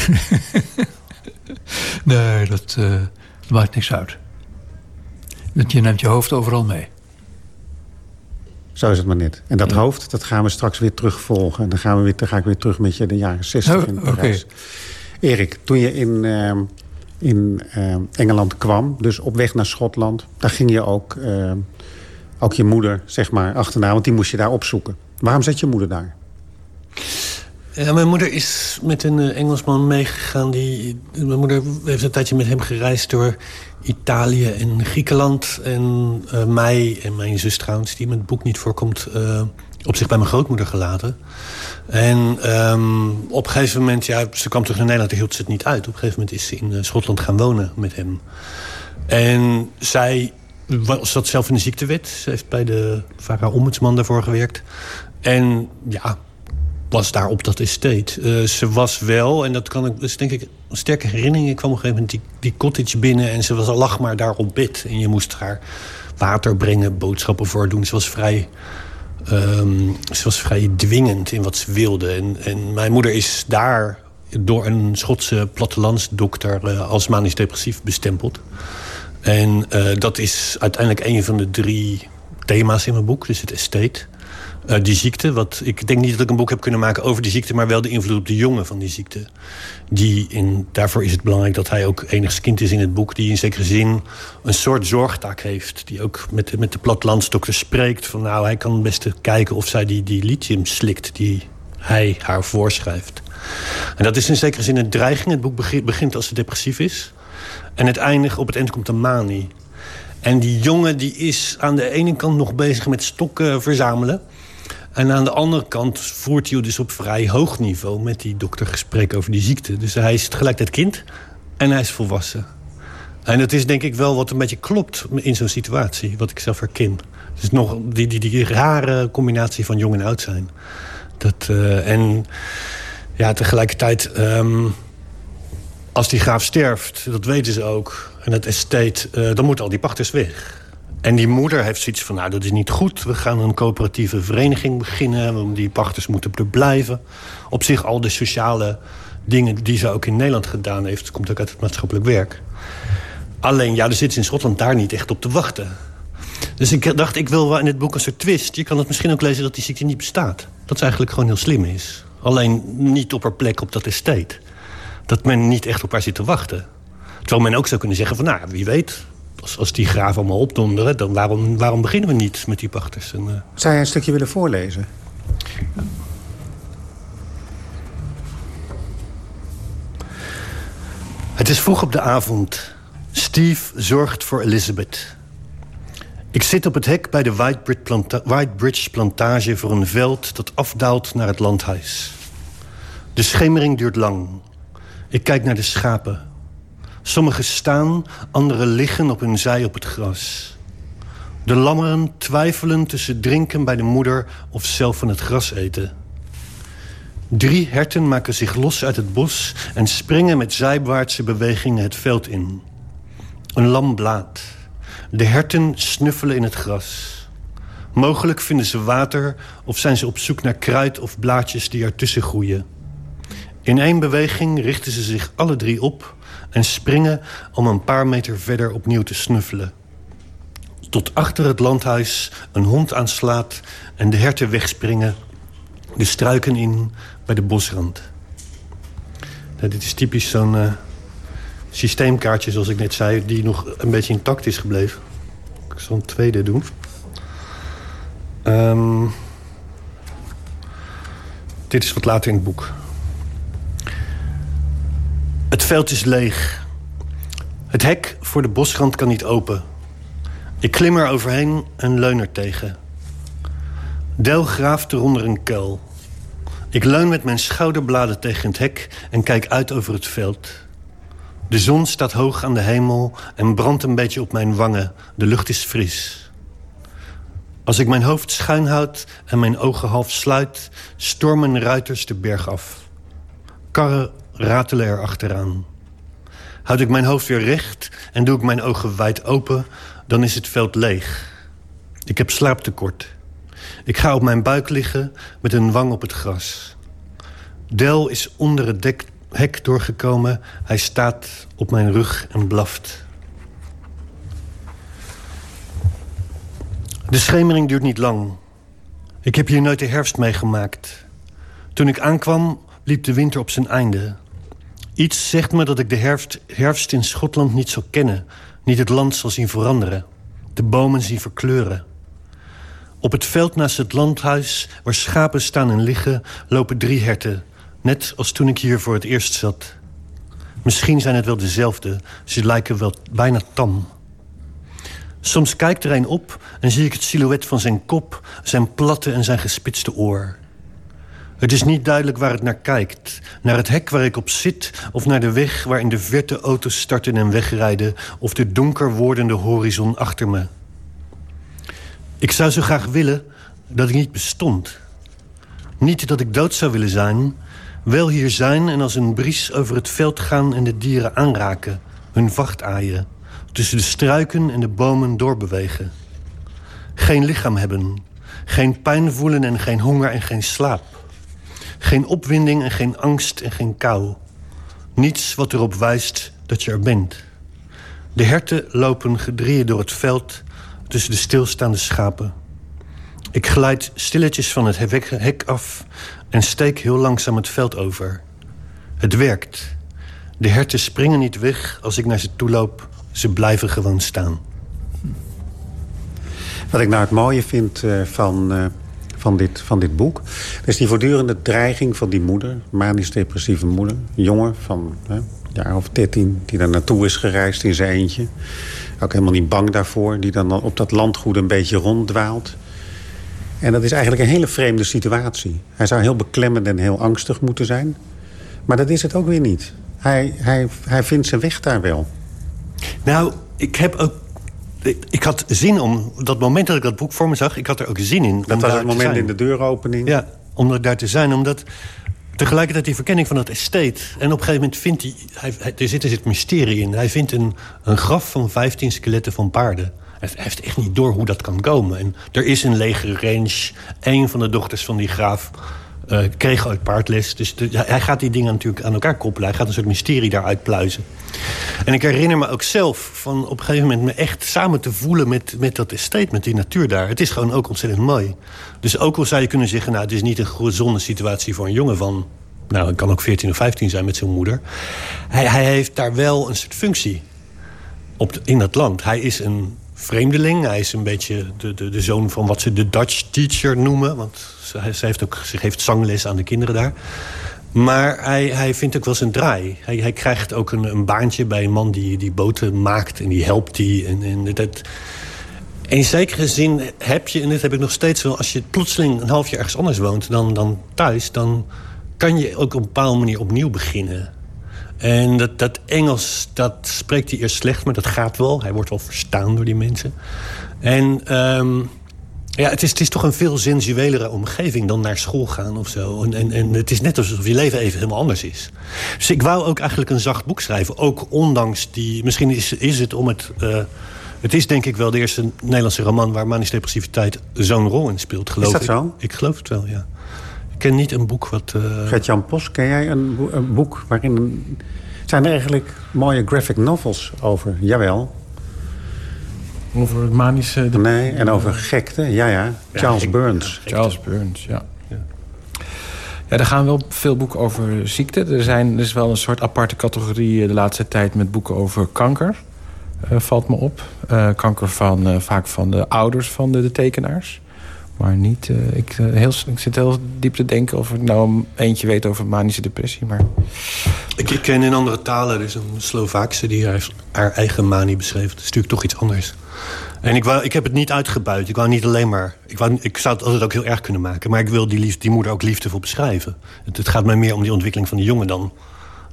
nee, dat, dat maakt niks uit. Dat je neemt je hoofd overal mee. Zo is het maar net. En dat ja. hoofd, dat gaan we straks weer terugvolgen. En dan, gaan we weer, dan ga ik weer terug met je de jaren 60 in Parijs. Okay. Erik, toen je in, uh, in uh, Engeland kwam, dus op weg naar Schotland... daar ging je ook, uh, ook je moeder zeg maar, achterna, want die moest je daar opzoeken. Waarom zat je moeder daar? Mijn moeder is met een Engelsman meegegaan. Die, mijn moeder heeft een tijdje met hem gereisd door Italië en Griekenland. En uh, mij en mijn zus trouwens, die in het boek niet voorkomt... Uh, op zich bij mijn grootmoeder gelaten. En um, op een gegeven moment, ja, ze kwam terug naar Nederland... en hield ze het niet uit. Op een gegeven moment is ze in Schotland gaan wonen met hem. En zij zat zelf in de ziektewet. Ze heeft bij de VARA-ombudsman daarvoor gewerkt. En ja, was daar op dat estate. Uh, ze was wel, en dat kan ik, dus denk ik een sterke herinnering. Ik kwam op een gegeven moment die, die cottage binnen en ze was, lag maar daar op bed. En je moest haar water brengen, boodschappen voor doen. Ze was vrij, um, ze was vrij dwingend in wat ze wilde. En, en mijn moeder is daar door een Schotse plattelandsdokter uh, als manisch depressief bestempeld. En uh, dat is uiteindelijk een van de drie thema's in mijn boek, dus het estate. Uh, die ziekte. Wat, ik denk niet dat ik een boek heb kunnen maken over die ziekte... maar wel de invloed op de jongen van die ziekte. Die in, daarvoor is het belangrijk dat hij ook enigszins kind is in het boek... die in zekere zin een soort zorgtaak heeft. Die ook met, de, met de plattelandsdokter spreekt. Van nou, hij kan het beste kijken of zij die, die lithium slikt... die hij haar voorschrijft. En dat is in zekere zin een dreiging. Het boek begint als ze depressief is. En het eindigt, op het eind komt een manie. En die jongen die is aan de ene kant nog bezig met stokken verzamelen... En aan de andere kant voert hij dus op vrij hoog niveau... met die dokter gesprek over die ziekte. Dus hij is tegelijkertijd kind en hij is volwassen. En dat is denk ik wel wat een beetje klopt in zo'n situatie. Wat ik zelf herken. Dus nog die, die, die rare combinatie van jong en oud zijn. Dat, uh, en ja, tegelijkertijd... Um, als die graaf sterft, dat weten ze ook... en het estate, uh, dan moeten al die pachters weg... En die moeder heeft zoiets van, nou, dat is niet goed. We gaan een coöperatieve vereniging beginnen. Die pachters moeten er blijven. Op zich al de sociale dingen die ze ook in Nederland gedaan heeft... komt ook uit het maatschappelijk werk. Alleen, ja, er zit ze in Schotland daar niet echt op te wachten. Dus ik dacht, ik wil wel in het boek een soort twist. Je kan het misschien ook lezen dat die ziekte niet bestaat. Dat het eigenlijk gewoon heel slim is. Alleen niet op haar plek op dat estate. Dat men niet echt op haar zit te wachten. Terwijl men ook zou kunnen zeggen van, nou, wie weet als, als die graven allemaal opdonderen... dan waarom, waarom beginnen we niet met die pachters? En, uh... Zou jij een stukje willen voorlezen? Het is vroeg op de avond. Steve zorgt voor Elizabeth. Ik zit op het hek bij de Whitebridge, planta Whitebridge plantage... voor een veld dat afdaalt naar het landhuis. De schemering duurt lang. Ik kijk naar de schapen Sommigen staan, anderen liggen op hun zij op het gras. De lammeren twijfelen tussen drinken bij de moeder of zelf van het gras eten. Drie herten maken zich los uit het bos en springen met zijwaartse bewegingen het veld in. Een lam blaat. De herten snuffelen in het gras. Mogelijk vinden ze water of zijn ze op zoek naar kruid of blaadjes die ertussen groeien. In één beweging richten ze zich alle drie op en springen om een paar meter verder opnieuw te snuffelen. Tot achter het landhuis een hond aanslaat en de herten wegspringen, de struiken in bij de bosrand. Dit is typisch zo'n uh, systeemkaartje, zoals ik net zei, die nog een beetje intact is gebleven. Ik zal een tweede doen. Um, dit is wat later in het boek. Het veld is leeg. Het hek voor de bosrand kan niet open. Ik klim er overheen en leun er tegen. Del graaft eronder een kuil. Ik leun met mijn schouderbladen tegen het hek en kijk uit over het veld. De zon staat hoog aan de hemel en brandt een beetje op mijn wangen. De lucht is fris. Als ik mijn hoofd schuin houd en mijn ogen half sluit... stormen ruiters de berg af. Karren ratelen er achteraan. Houd ik mijn hoofd weer recht en doe ik mijn ogen wijd open... dan is het veld leeg. Ik heb slaaptekort. Ik ga op mijn buik liggen met een wang op het gras. Del is onder het dek, hek doorgekomen. Hij staat op mijn rug en blaft. De schemering duurt niet lang. Ik heb hier nooit de herfst meegemaakt. Toen ik aankwam, liep de winter op zijn einde. Iets zegt me dat ik de herfst, herfst in Schotland niet zou kennen. Niet het land zal zien veranderen. De bomen zien verkleuren. Op het veld naast het landhuis, waar schapen staan en liggen... lopen drie herten, net als toen ik hier voor het eerst zat. Misschien zijn het wel dezelfde. Ze lijken wel bijna tam. Soms kijkt er een op en zie ik het silhouet van zijn kop... zijn platte en zijn gespitste oor. Het is niet duidelijk waar het naar kijkt. Naar het hek waar ik op zit... of naar de weg waar in de verte auto's starten en wegrijden... of de donker wordende horizon achter me. Ik zou zo graag willen dat ik niet bestond. Niet dat ik dood zou willen zijn... wel hier zijn en als een bries over het veld gaan... en de dieren aanraken, hun vacht aaien tussen de struiken en de bomen doorbewegen. Geen lichaam hebben, geen pijn voelen en geen honger en geen slaap. Geen opwinding en geen angst en geen kou. Niets wat erop wijst dat je er bent. De herten lopen gedrieën door het veld tussen de stilstaande schapen. Ik glijd stilletjes van het hek af en steek heel langzaam het veld over. Het werkt. De herten springen niet weg als ik naar ze toe loop ze blijven gewoon staan. Wat ik nou het mooie vind uh, van, uh, van, dit, van dit boek... is die voortdurende dreiging van die moeder. Manisch-depressieve moeder. Jongen van een jaar of dertien die daar naartoe is gereisd in zijn eentje. Ook helemaal niet bang daarvoor. Die dan op dat landgoed een beetje ronddwaalt. En dat is eigenlijk een hele vreemde situatie. Hij zou heel beklemmend en heel angstig moeten zijn. Maar dat is het ook weer niet. Hij, hij, hij vindt zijn weg daar wel. Nou, ik heb ook ik had zin om, dat moment dat ik dat boek voor me zag... ik had er ook zin in. Dat was het moment in de deuropening? Ja, om er daar te zijn. Omdat tegelijkertijd die verkenning van dat estate... en op een gegeven moment vindt hij... hij er zit er zit mysterie in. Hij vindt een, een graf van 15 skeletten van paarden. Hij heeft echt niet door hoe dat kan komen. En er is een lege range. Een van de dochters van die graaf uh, kreeg ooit paardles. Dus hij gaat die dingen natuurlijk aan elkaar koppelen. Hij gaat een soort mysterie daaruit pluizen. En ik herinner me ook zelf van op een gegeven moment me echt samen te voelen met, met dat estate, met die natuur daar. Het is gewoon ook ontzettend mooi. Dus ook al zou je kunnen zeggen, nou, het is niet een gezonde situatie voor een jongen van. Nou, het kan ook 14 of 15 zijn met zijn moeder. Hij, hij heeft daar wel een soort functie op in dat land. Hij is een vreemdeling. Hij is een beetje de, de, de zoon van wat ze de Dutch teacher noemen. Want ze, heeft ook, ze geeft zangles aan de kinderen daar. Maar hij, hij vindt ook wel zijn draai. Hij, hij krijgt ook een, een baantje bij een man die, die boten maakt en die helpt die. En, en dat, in zekere zin heb je, en dit heb ik nog steeds wel... als je plotseling een half jaar ergens anders woont dan, dan thuis... dan kan je ook op een bepaalde manier opnieuw beginnen. En dat, dat Engels, dat spreekt hij eerst slecht, maar dat gaat wel. Hij wordt wel verstaan door die mensen. En um, Ja, het is, het is toch een veel sensuelere omgeving dan naar school gaan of zo. En, en, en het is net alsof je leven even helemaal anders is. Dus ik wou ook eigenlijk een zacht boek schrijven. Ook ondanks die... Misschien is, is het om het... Uh, het is denk ik wel de eerste Nederlandse roman... waar manisch depressiviteit zo'n rol in speelt, geloof is dat ik. zo? Ik geloof het wel, ja. Ik ken niet een boek wat... Uh... Gert-Jan Pos, ken jij een, bo een boek waarin... Zijn er eigenlijk mooie graphic novels over? Jawel. Over het manische... De... Nee, en over gekte. Ja, ja. Charles ja, Burns. Ja, Charles Burns, ja. ja. Er gaan wel veel boeken over ziekte. Er, zijn, er is wel een soort aparte categorie de laatste tijd... met boeken over kanker, uh, valt me op. Uh, kanker van, uh, vaak van de ouders van de, de tekenaars. Maar niet... ik, heel, ik zit heel diep te denken of ik nou eentje weet over manische depressie. Maar... Ik, ken in andere talen, dus een Slovaakse... die haar, haar eigen manie beschreef. Dat is natuurlijk toch iets anders. En ik, wou, ik heb het niet uitgebuit. Ik wou niet alleen maar... Ik, wou, ik zou het altijd ook heel erg kunnen maken. Maar ik wil die, die moeder ook liefdevol beschrijven. Het, gaat mij meer om die ontwikkeling van die jongen dan...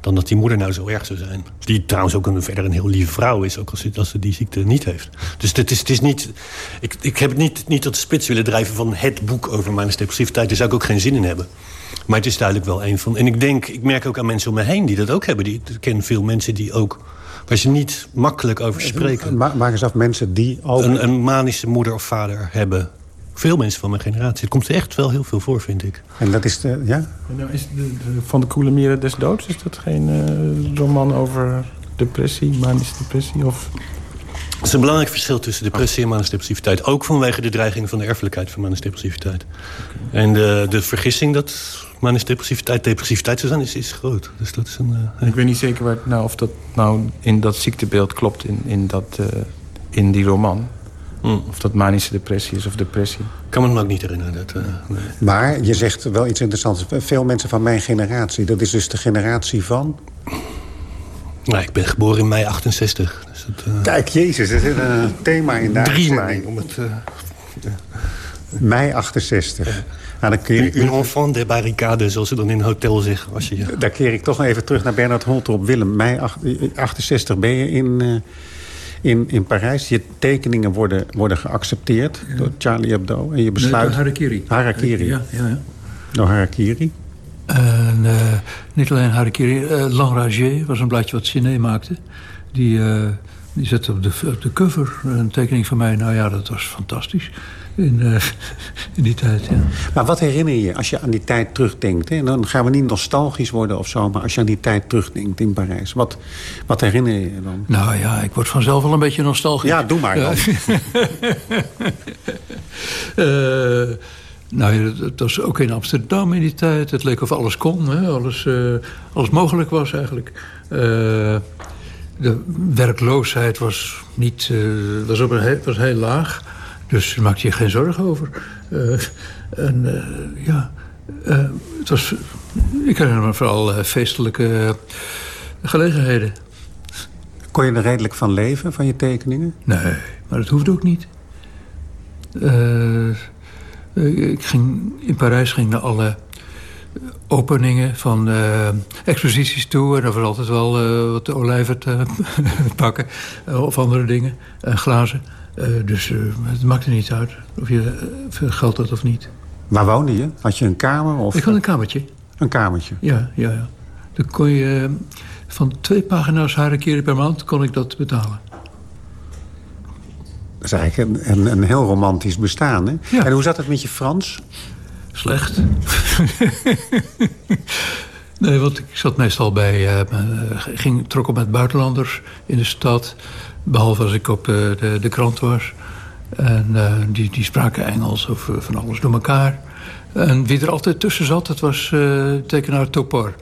dan dat die moeder nou zo erg zou zijn. Die trouwens ook een, verder een heel lieve vrouw is... ook als ze, als ze die ziekte niet heeft. Dus het is, het is niet... Ik, ik heb het niet, niet tot de spits willen drijven van het boek over mijn depressiviteit. Daar zou ik ook geen zin in hebben. Maar het is duidelijk wel een van... En ik denk, ik merk ook aan mensen om me heen die dat ook hebben. Die, ik ken veel mensen die ook waar ze niet makkelijk over spreken. Ma maak eens af mensen die ook... Een, een manische moeder of vader hebben. Veel mensen van mijn generatie. Het komt er echt wel heel veel voor, vind ik. En dat is de, ja? Nou, is de, de, van de Koele Mieren des Doods... is dat geen uh, roman over depressie, manische depressie? Of... Er is een belangrijk verschil tussen depressie en manische depressiviteit. Ook vanwege de dreiging van de erfelijkheid van manische depressiviteit. Okay. En de, de vergissing dat manische depressiviteit depressiviteit zou zijn, is, is groot. Dus dat is een, uh, ik weet niet zeker waar, nou, of dat nou in dat ziektebeeld klopt in, in, dat, uh, in die roman. Mm. Of dat manische depressie is of depressie. Ik kan me het ook niet herinneren. Dat, uh, nee. Maar je zegt wel iets interessants. Veel mensen van mijn generatie, dat is dus de generatie van... Nou, ik ben geboren in mei 68. Dus dat, Kijk, jezus, dat is een thema in de 3 mei, om het... Mei 68. Nou, dan keer ik... Een enfant de barricade, zoals ze dan in een hotel zeggen. Als je... Daar keer ik toch even terug naar Bernard Holtrop. Willem, mei 68 ben je in, uh, in, in Parijs. Je tekeningen worden, worden geaccepteerd ja. door Charlie Hebdo. En je besluit... Nee, Harakiri. Harakiri. Ja, ja, ja. Door Harakiri. En, uh, niet alleen Harakiri. Uh, Lanragier was een blaadje wat Ciné maakte. Die, uh, die zette op de, op de cover een tekening van mij. Nou ja, dat was fantastisch in, uh, in die tijd. Ja. Maar wat herinner je als je aan die tijd terugdenkt? Hè? Dan gaan we niet nostalgisch worden of zo... maar als je aan die tijd terugdenkt in Parijs... wat, wat herinner je je dan? Nou ja, ik word vanzelf wel een beetje nostalgisch. Ja, doe maar dan. uh, nou, het was ook in Amsterdam in die tijd. Het leek of alles kon, hè? Alles, uh, alles mogelijk was eigenlijk. de werkloosheid was, niet, was, op een, was heel laag... Dus maak je geen zorgen over. Uh, en uh, ja, uh, het was, ik herinner me vooral feestelijke gelegenheden. Kon je er redelijk van leven, van je tekeningen? Nee, maar dat hoeft ook niet. ik ging, in Parijs ging naar alle openingen van exposities toe. En er was altijd wel wat olijven te pakken. of andere dingen. En glazen. Uh, dus uh, het maakte niet uit of je uh, geld had of niet. Waar woonde je? Had je een kamer? Of... Ik had een kamertje. Een kamertje? Ja, ja, ja. Dan kon je van twee pagina's keren per maand kon ik dat betalen. Dat is eigenlijk een, een, een heel romantisch bestaan, hè? Ja. En hoe zat het met je Frans? Slecht. nee, want ik zat meestal bij... ging, trok op met buitenlanders in de stad... Behalve als ik op uh, de, de krant was. En uh, die, die spraken Engels of uh, van alles door elkaar. En wie er altijd tussen zat, dat was tekenaar Topor.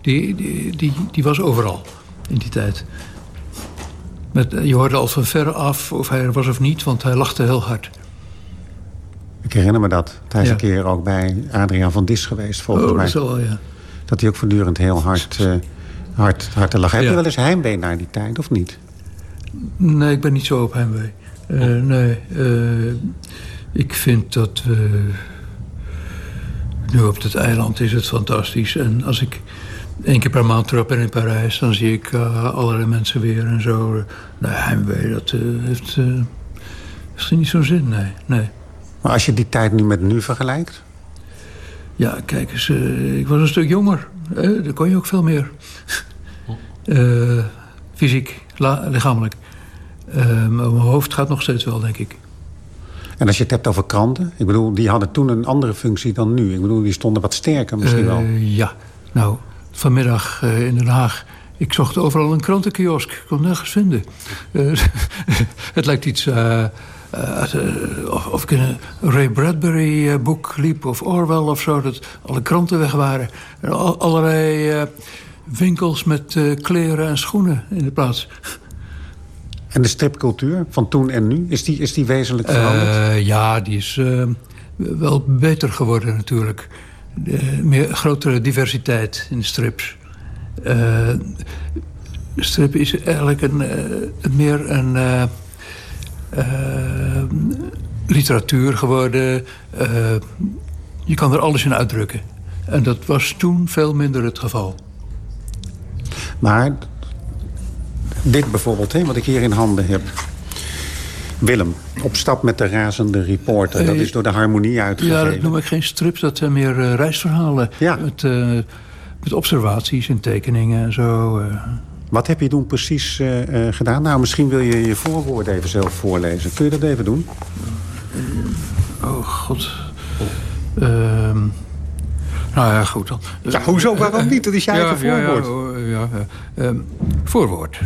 Die, die, die, die, was overal in die tijd. Met, je hoorde al van ver af of hij er was of niet, want hij lachte heel hard. Ik herinner me dat. Hij is ja. een keer ook bij Adriaan van Dis geweest, volgens oh, mij. Dat, wel, ja. dat hij ook voortdurend heel hard, hard, hard te lachen. Heb je wel eens heimwee naar die tijd, of niet? Nee, ik ben niet zo op heimwee. Uh, nee, uh, ik vind dat we... Nu op het eiland is het fantastisch. En als ik één keer per maand terug ben in Parijs... dan zie ik uh, allerlei mensen weer en zo. Nee, heimwee, dat heeft misschien niet zo'n zin, nee. nee. Maar als je die tijd nu met nu vergelijkt? Ja, kijk eens, ik was een stuk jonger. Dan kon je ook veel meer. Uh, fysiek, lichamelijk. maar mijn hoofd gaat nog steeds wel, denk ik. En als je het hebt over kranten, ik bedoel, die hadden toen een andere functie dan nu. Ik bedoel, die stonden wat sterker misschien wel. Ja, nou, vanmiddag in Den Haag ik zocht overal een krantenkiosk. Ik kon nergens vinden. het lijkt iets... Uh, uh, of, ik in een Ray Bradbury boek liep of Orwell of zo... dat alle kranten weg waren. En allerlei winkels met kleren en schoenen in de plaats. En de stripcultuur van toen en nu, is die, is die wezenlijk veranderd? ja, die is wel beter geworden natuurlijk. meer grotere diversiteit in de strips. Strip is eigenlijk een, meer een literatuur geworden. je kan er alles in uitdrukken. En dat was toen veel minder het geval. Maar dit bijvoorbeeld, hè, wat ik hier in handen heb. Willem, op stap met de razende reporter. Dat is door de harmonie uitgegeven. Ja, dat noem ik geen strips, dat zijn meer reisverhalen. Ja. Met, met observaties en tekeningen en zo. Eh. Wat heb je toen precies gedaan? Nou, misschien wil je je voorwoord even zelf voorlezen. Kun je dat even doen? Oh, god. Ehm, nou ja, goed dan. Ja, hoezo? Waarom niet? Dat is jij eigen voorwoord. Ja, ja, ja. Um, voorwoord.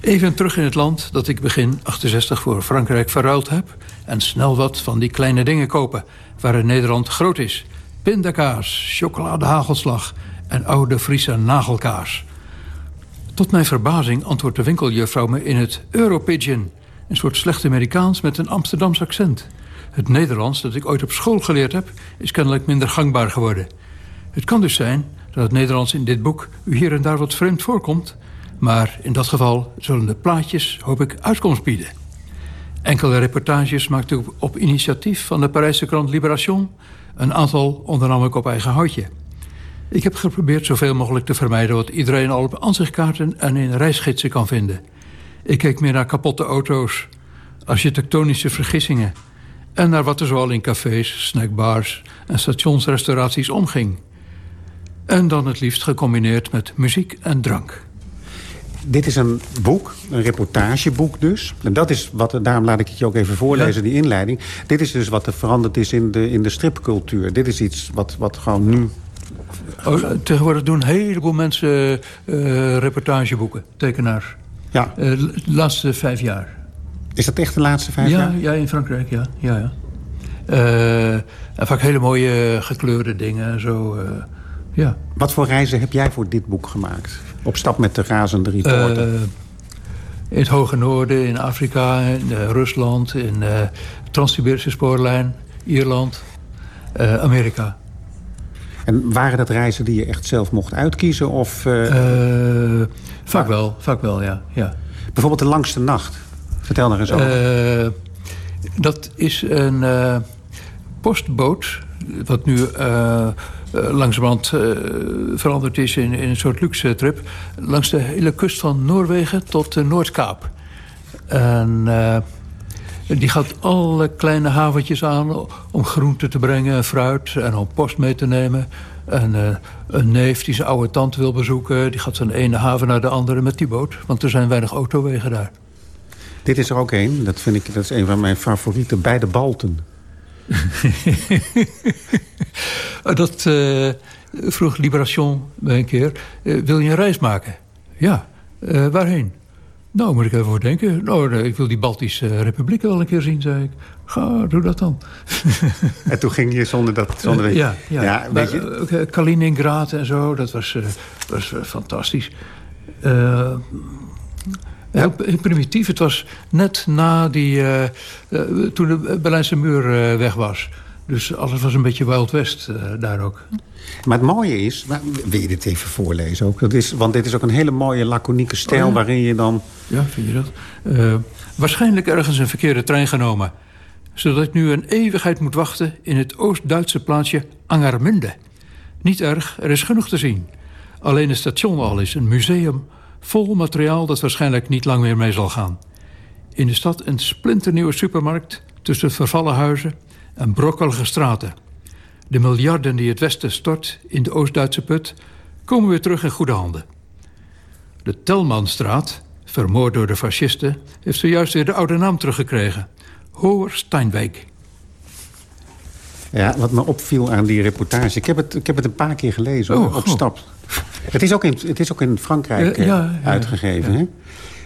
Even terug in het land dat ik begin 68 voor Frankrijk verruild heb... en snel wat van die kleine dingen kopen... waar Nederland groot is pindakaas, chocoladehagelslag en oude Friese nagelkaas. Tot mijn verbazing antwoordt de winkeljuffrouw me in het Europidgin... een soort slecht Amerikaans met een Amsterdams accent. Het Nederlands dat ik ooit op school geleerd heb... is kennelijk minder gangbaar geworden. Het kan dus zijn dat het Nederlands in dit boek... u hier en daar wat vreemd voorkomt... maar in dat geval zullen de plaatjes, hoop ik, uitkomst bieden. Enkele reportages maakte ik op initiatief van de Parijse krant Libération... Een aantal ondernam ik op eigen houtje. Ik heb geprobeerd zoveel mogelijk te vermijden... wat iedereen al op aanzichtkaarten en in reisgidsen kan vinden. Ik keek meer naar kapotte auto's, architectonische vergissingen... en naar wat er zoal in cafés, snackbars en stationsrestauraties omging. En dan het liefst gecombineerd met muziek en drank. Dit is een boek, een reportageboek dus. En dat is wat, daarom laat ik het je ook even voorlezen, die inleiding. Dit is dus wat er veranderd is in de, in de stripcultuur. Dit is iets wat, wat gewoon nu... Oh, tegenwoordig doen een heleboel mensen uh, reportageboeken, tekenaars. Ja. Uh, de laatste vijf jaar. Is dat echt de laatste vijf ja, jaar? Ja, in Frankrijk, ja. ja, ja. Uh, en vaak hele mooie gekleurde dingen en zo. ja. Wat voor reizen heb jij voor dit boek gemaakt? Op stap met de razende reporter? Uh, in het Hoge Noorden, in Afrika, in Rusland... in uh, Trans-Siberische spoorlijn, Ierland, Amerika. En waren dat reizen die je echt zelf mocht uitkiezen? Of, vaak wel, vaak wel, ja. ja. Bijvoorbeeld de langste nacht. Vertel eens over. dat is een postboot... wat nu uh, langzamerhand veranderd is in, een soort luxe trip... langs de hele kust van Noorwegen tot de Noordkaap. En die gaat alle kleine haventjes aan om groente te brengen, fruit... en om post mee te nemen. En een neef die zijn oude tante wil bezoeken... die gaat van de ene haven naar de andere met die boot. Want er zijn weinig autowegen daar. Dit is er ook één. Dat vind ik dat is een van mijn favorieten. Bij de Balten. dat uh, vroeg Liberation bij een keer. Uh, wil je een reis maken? Ja. Uh, waarheen? Nou, moet ik even voor denken. Nou, ik wil die Baltische Republieken wel een keer zien, zei ik. Ga, doe dat dan. en toen ging je zonder dat... Zonder ja, ja. ja weet je... Kaliningrad en zo, dat was, was fantastisch. Heel, heel, primitief. Het was net na die... Uh, uh, toen de Berlijnse muur uh, weg was. Dus alles was een beetje Wild West daar ook. Maar het mooie is... Wil je dit even voorlezen ook? Dat is, want dit is ook een hele mooie laconieke stijl... Oh, ja. waarin je dan... Ja, vind je dat? waarschijnlijk ergens een verkeerde trein genomen. Zodat ik nu een eeuwigheid moet wachten... in het Oost-Duitse plaatsje Angermünde. Niet erg, er is genoeg te zien. Alleen het station al is een museum vol materiaal dat waarschijnlijk niet lang meer mee zal gaan. In de stad een splinternieuwe supermarkt, tussen vervallen huizen en brokkelige straten. De miljarden die het Westen stort in de Oost-Duitse put... komen weer terug in goede handen. De Telmanstraat, vermoord door de fascisten... heeft zojuist weer de oude naam teruggekregen. Hoher Steinwijk. Ja, wat me opviel aan die reportage... Ik heb het, ik heb het een paar keer gelezen Oh, op stap. Het is ook in, het is ook in Frankrijk Ja, ja, eh, ja, uitgegeven. Hè?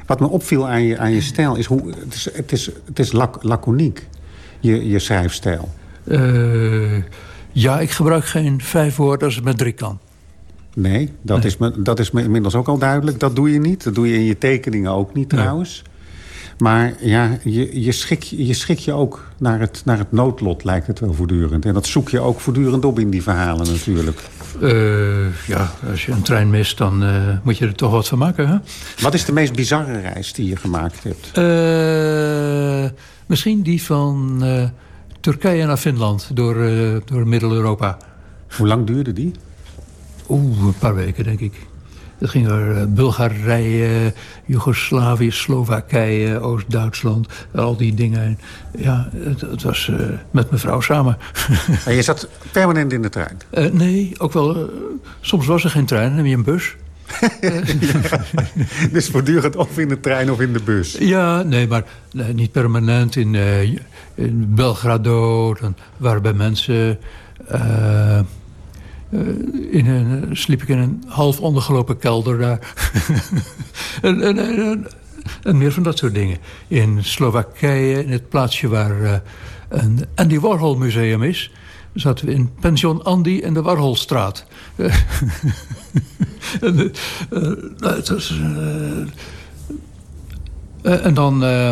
Wat me opviel aan je, aan je stijl is hoe... Het is, het is, het is lac- laconiek, je, je schrijfstijl. Eh, ja, ik gebruik geen vijf woorden als het met drie kan. Nee, dat, Is me, dat is me inmiddels ook al duidelijk. Dat doe je niet. Dat doe je in je tekeningen ook niet Nee. trouwens. Maar ja, je, je, schik, je schik je ook naar het, naar het noodlot, lijkt het wel voortdurend. En dat zoek je ook voortdurend op in die verhalen natuurlijk. Eh, ja, als je een trein mist, dan eh, moet je er toch wat van maken, hè? Wat is de meest bizarre reis die je gemaakt hebt? Eh, misschien die van Turkije naar Finland door, door Middel-Europa. Hoe lang duurde die? Oeh, een paar weken, denk ik. Het ging door eh, Bulgarije, Joegoslavië, Slowakije, Oost-Duitsland. Al die dingen. Ja, het, het was eh, met mijn vrouw samen. En je zat permanent in de trein? Eh, nee, ook wel. soms was er geen trein, dan neem je een bus. Dus voortdurend of in de trein of in de bus? Ja, nee, maar nee, niet permanent. In, in Belgrado dan waren bij mensen... eh, eh, in een, sliep ik in een half ondergelopen kelder daar. en, meer van dat soort dingen. In Slowakije, in het plaatsje waar eh, een Andy Warhol museum is... zaten we in pension Andy in de Warholstraat. en, eh, eh, eh, eh, en dan eh,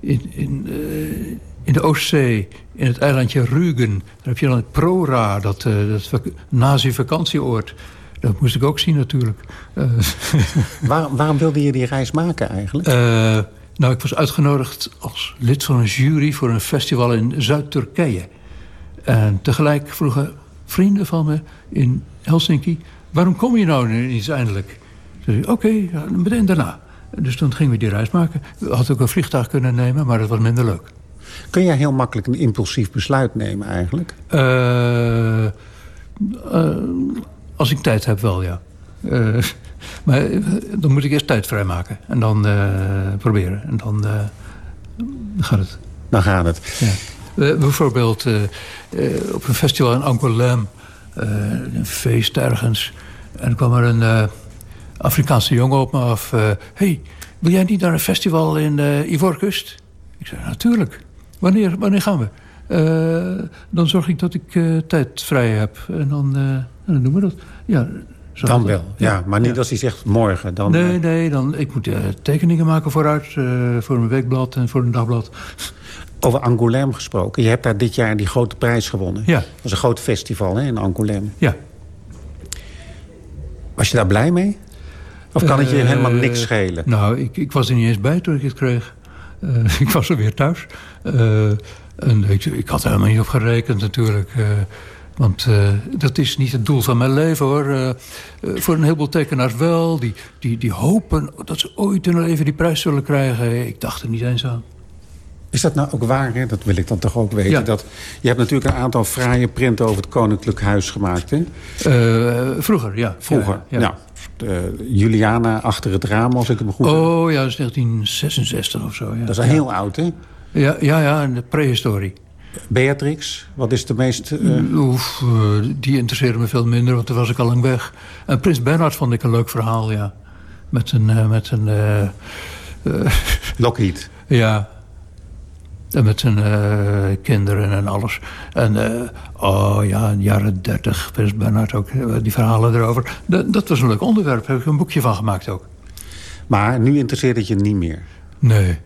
in, in, eh, in de Oostzee, in het eilandje Rügen... daar heb je dan het Prora, dat, eh, dat vak- nazi-vakantieoord. Dat moest ik ook zien natuurlijk. Eh, Waar, waarom wilde je die reis maken eigenlijk? eh, nou, ik was uitgenodigd als lid van een jury... voor een festival in Zuid-Turkije. En tegelijk vroegen vrienden van me in Helsinki... waarom kom je nou nu eindelijk? Ik, oké, meteen daarna. Dus toen gingen we die reis maken. We hadden ook een vliegtuig kunnen nemen, maar dat was minder leuk. Kun jij heel makkelijk een impulsief besluit nemen eigenlijk? Eh, eh, als ik tijd heb wel, ja. Eh, maar dan moet ik eerst tijd vrijmaken. En dan proberen. En dan gaat het. Dan gaat het. Ja. Bijvoorbeeld op een festival in Angoulême. een feest ergens. En er kwam er een Afrikaanse jongen op me af. Hé, hey, wil jij niet naar een festival in Ivoorkust? Ik zei, natuurlijk. Wanneer, wanneer gaan we? Eh, dan zorg ik dat ik eh, tijd vrij heb. En dan, eh, dan doen we dat. Ja, Dan wel, ja. Maar niet als hij zegt morgen. Dan, nee, nee, dan, ik moet tekeningen maken vooruit. voor een weekblad en voor een dagblad. Over Angoulême gesproken. Je hebt daar dit jaar die grote prijs gewonnen. Ja. Dat was een groot festival hè, in Angoulême. Ja. Was je daar blij mee? Of kan het je helemaal niks schelen? Nou, ik, ik was er niet eens bij toen ik het kreeg. Eh, ik was er weer thuis. Eh, en ik, ik had er helemaal niet op gerekend natuurlijk. eh, want dat is niet het doel van mijn leven hoor. Voor een heleboel tekenaars wel. Die, die, die hopen dat ze ooit hun leven die prijs zullen krijgen. Ik dacht er niet eens aan. Is dat nou ook waar? Hè? Dat wil ik dan toch ook weten. Ja. Dat, je hebt natuurlijk een aantal fraaie printen over het Koninklijk Huis gemaakt. Hè? Vroeger, ja. Vroeger. Ja, ja. Juliana achter het raam, als ik hem goed heb. Oh ja, dat is 1966 of zo. Ja. Dat is Ja. heel oud, hè? Ja, ja, ja, in de prehistorie. Beatrix, wat is de meest... eh, Oef, eh, die interesseerde me veel minder, want toen was ik al lang weg. En Prins Bernhard vond ik een leuk verhaal, ja. Met een... eh, met een eh, eh, Lockheed. ja. En met zijn eh, kinderen en alles. En, eh, oh ja, in de jaren dertig, Prins Bernhard ook, eh, die verhalen erover. Dat, dat was een leuk onderwerp, daar heb ik een boekje van gemaakt ook. Maar nu interesseert het je niet meer. Nee,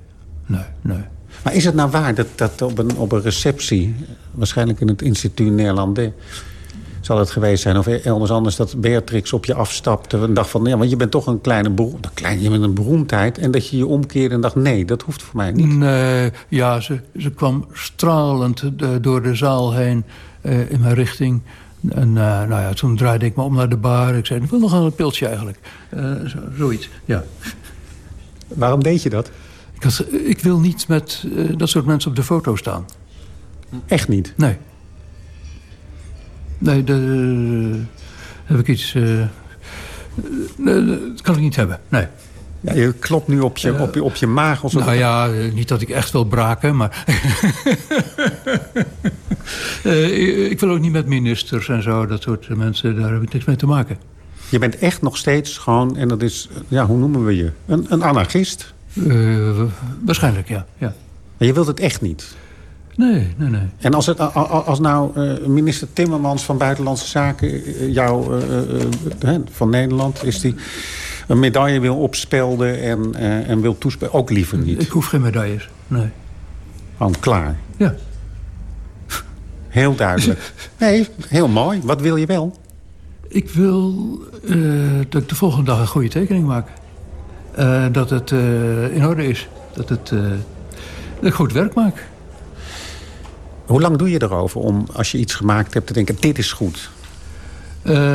nee, nee. Maar is het nou waar dat, dat op, een, op een receptie... waarschijnlijk in het Instituut Nederlandais... zal het geweest zijn, of elders anders... dat Beatrix op je afstapte en dacht van... ja, want je bent toch een kleine klein, je bent een beroemdheid... en dat je je omkeerde en dacht, nee, dat hoeft voor mij niet. Nee, ja, ze, ze kwam stralend eh, door de zaal heen eh, in mijn richting. En eh, nou ja, toen draaide ik me om naar de bar. Ik zei, ik wil nog een pilsje eigenlijk. Eh, zo, zoiets, ja. Waarom deed je dat? Ik had, ik wil niet met uh, dat soort mensen op de foto staan. Echt niet? Nee. Nee, daar heb ik iets... Uh, dat kan ik niet hebben, nee. Ja, je klopt nu op je, op je, op je maag. Of nou ja, niet dat ik echt wil braken, maar... uh, ik wil ook niet met ministers en zo, dat soort mensen. Daar heb ik niks mee te maken. Je bent echt nog steeds gewoon, en dat is, ja, hoe noemen we je? Een, een anarchist? Uh, waarschijnlijk, ja, ja. Maar je wilt het echt niet? Nee, nee, nee. En als, het, als nou uh, minister Timmermans van Buitenlandse Zaken... jou uh, van Nederland, is die een medaille wil opspelden en, en wil toespelen... ook liever niet? Ik hoef geen medailles, nee. Gewoon klaar? Ja. Heel duidelijk. Nee, heel mooi. Wat wil je wel? Ik wil dat ik de volgende dag een goede tekening maak. Uh, dat het uh, in orde is. Dat, het, uh, dat ik goed werk maak. Hoe lang doe je erover om, als je iets gemaakt hebt, te denken... dit is goed?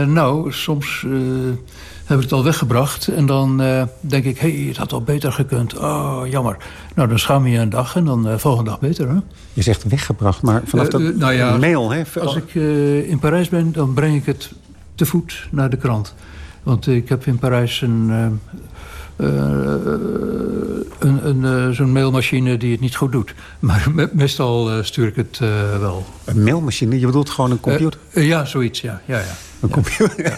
nou, soms heb ik het al weggebracht. En dan denk ik, hé, hey, het had al beter gekund. Oh, jammer. Nou, dan schaam je een dag en dan volgende dag beter. Hè? Je zegt weggebracht, maar vanaf dat nou ja, mail... Hè? Als ik in Parijs ben, dan breng ik het te voet naar de krant. Want ik heb in Parijs een een, een, uh, zo'n mailmachine die het niet goed doet. Maar me meestal uh, stuur ik het wel. Een mailmachine? Je bedoelt gewoon een computer? ja, zoiets, ja. ja, ja. Een computer?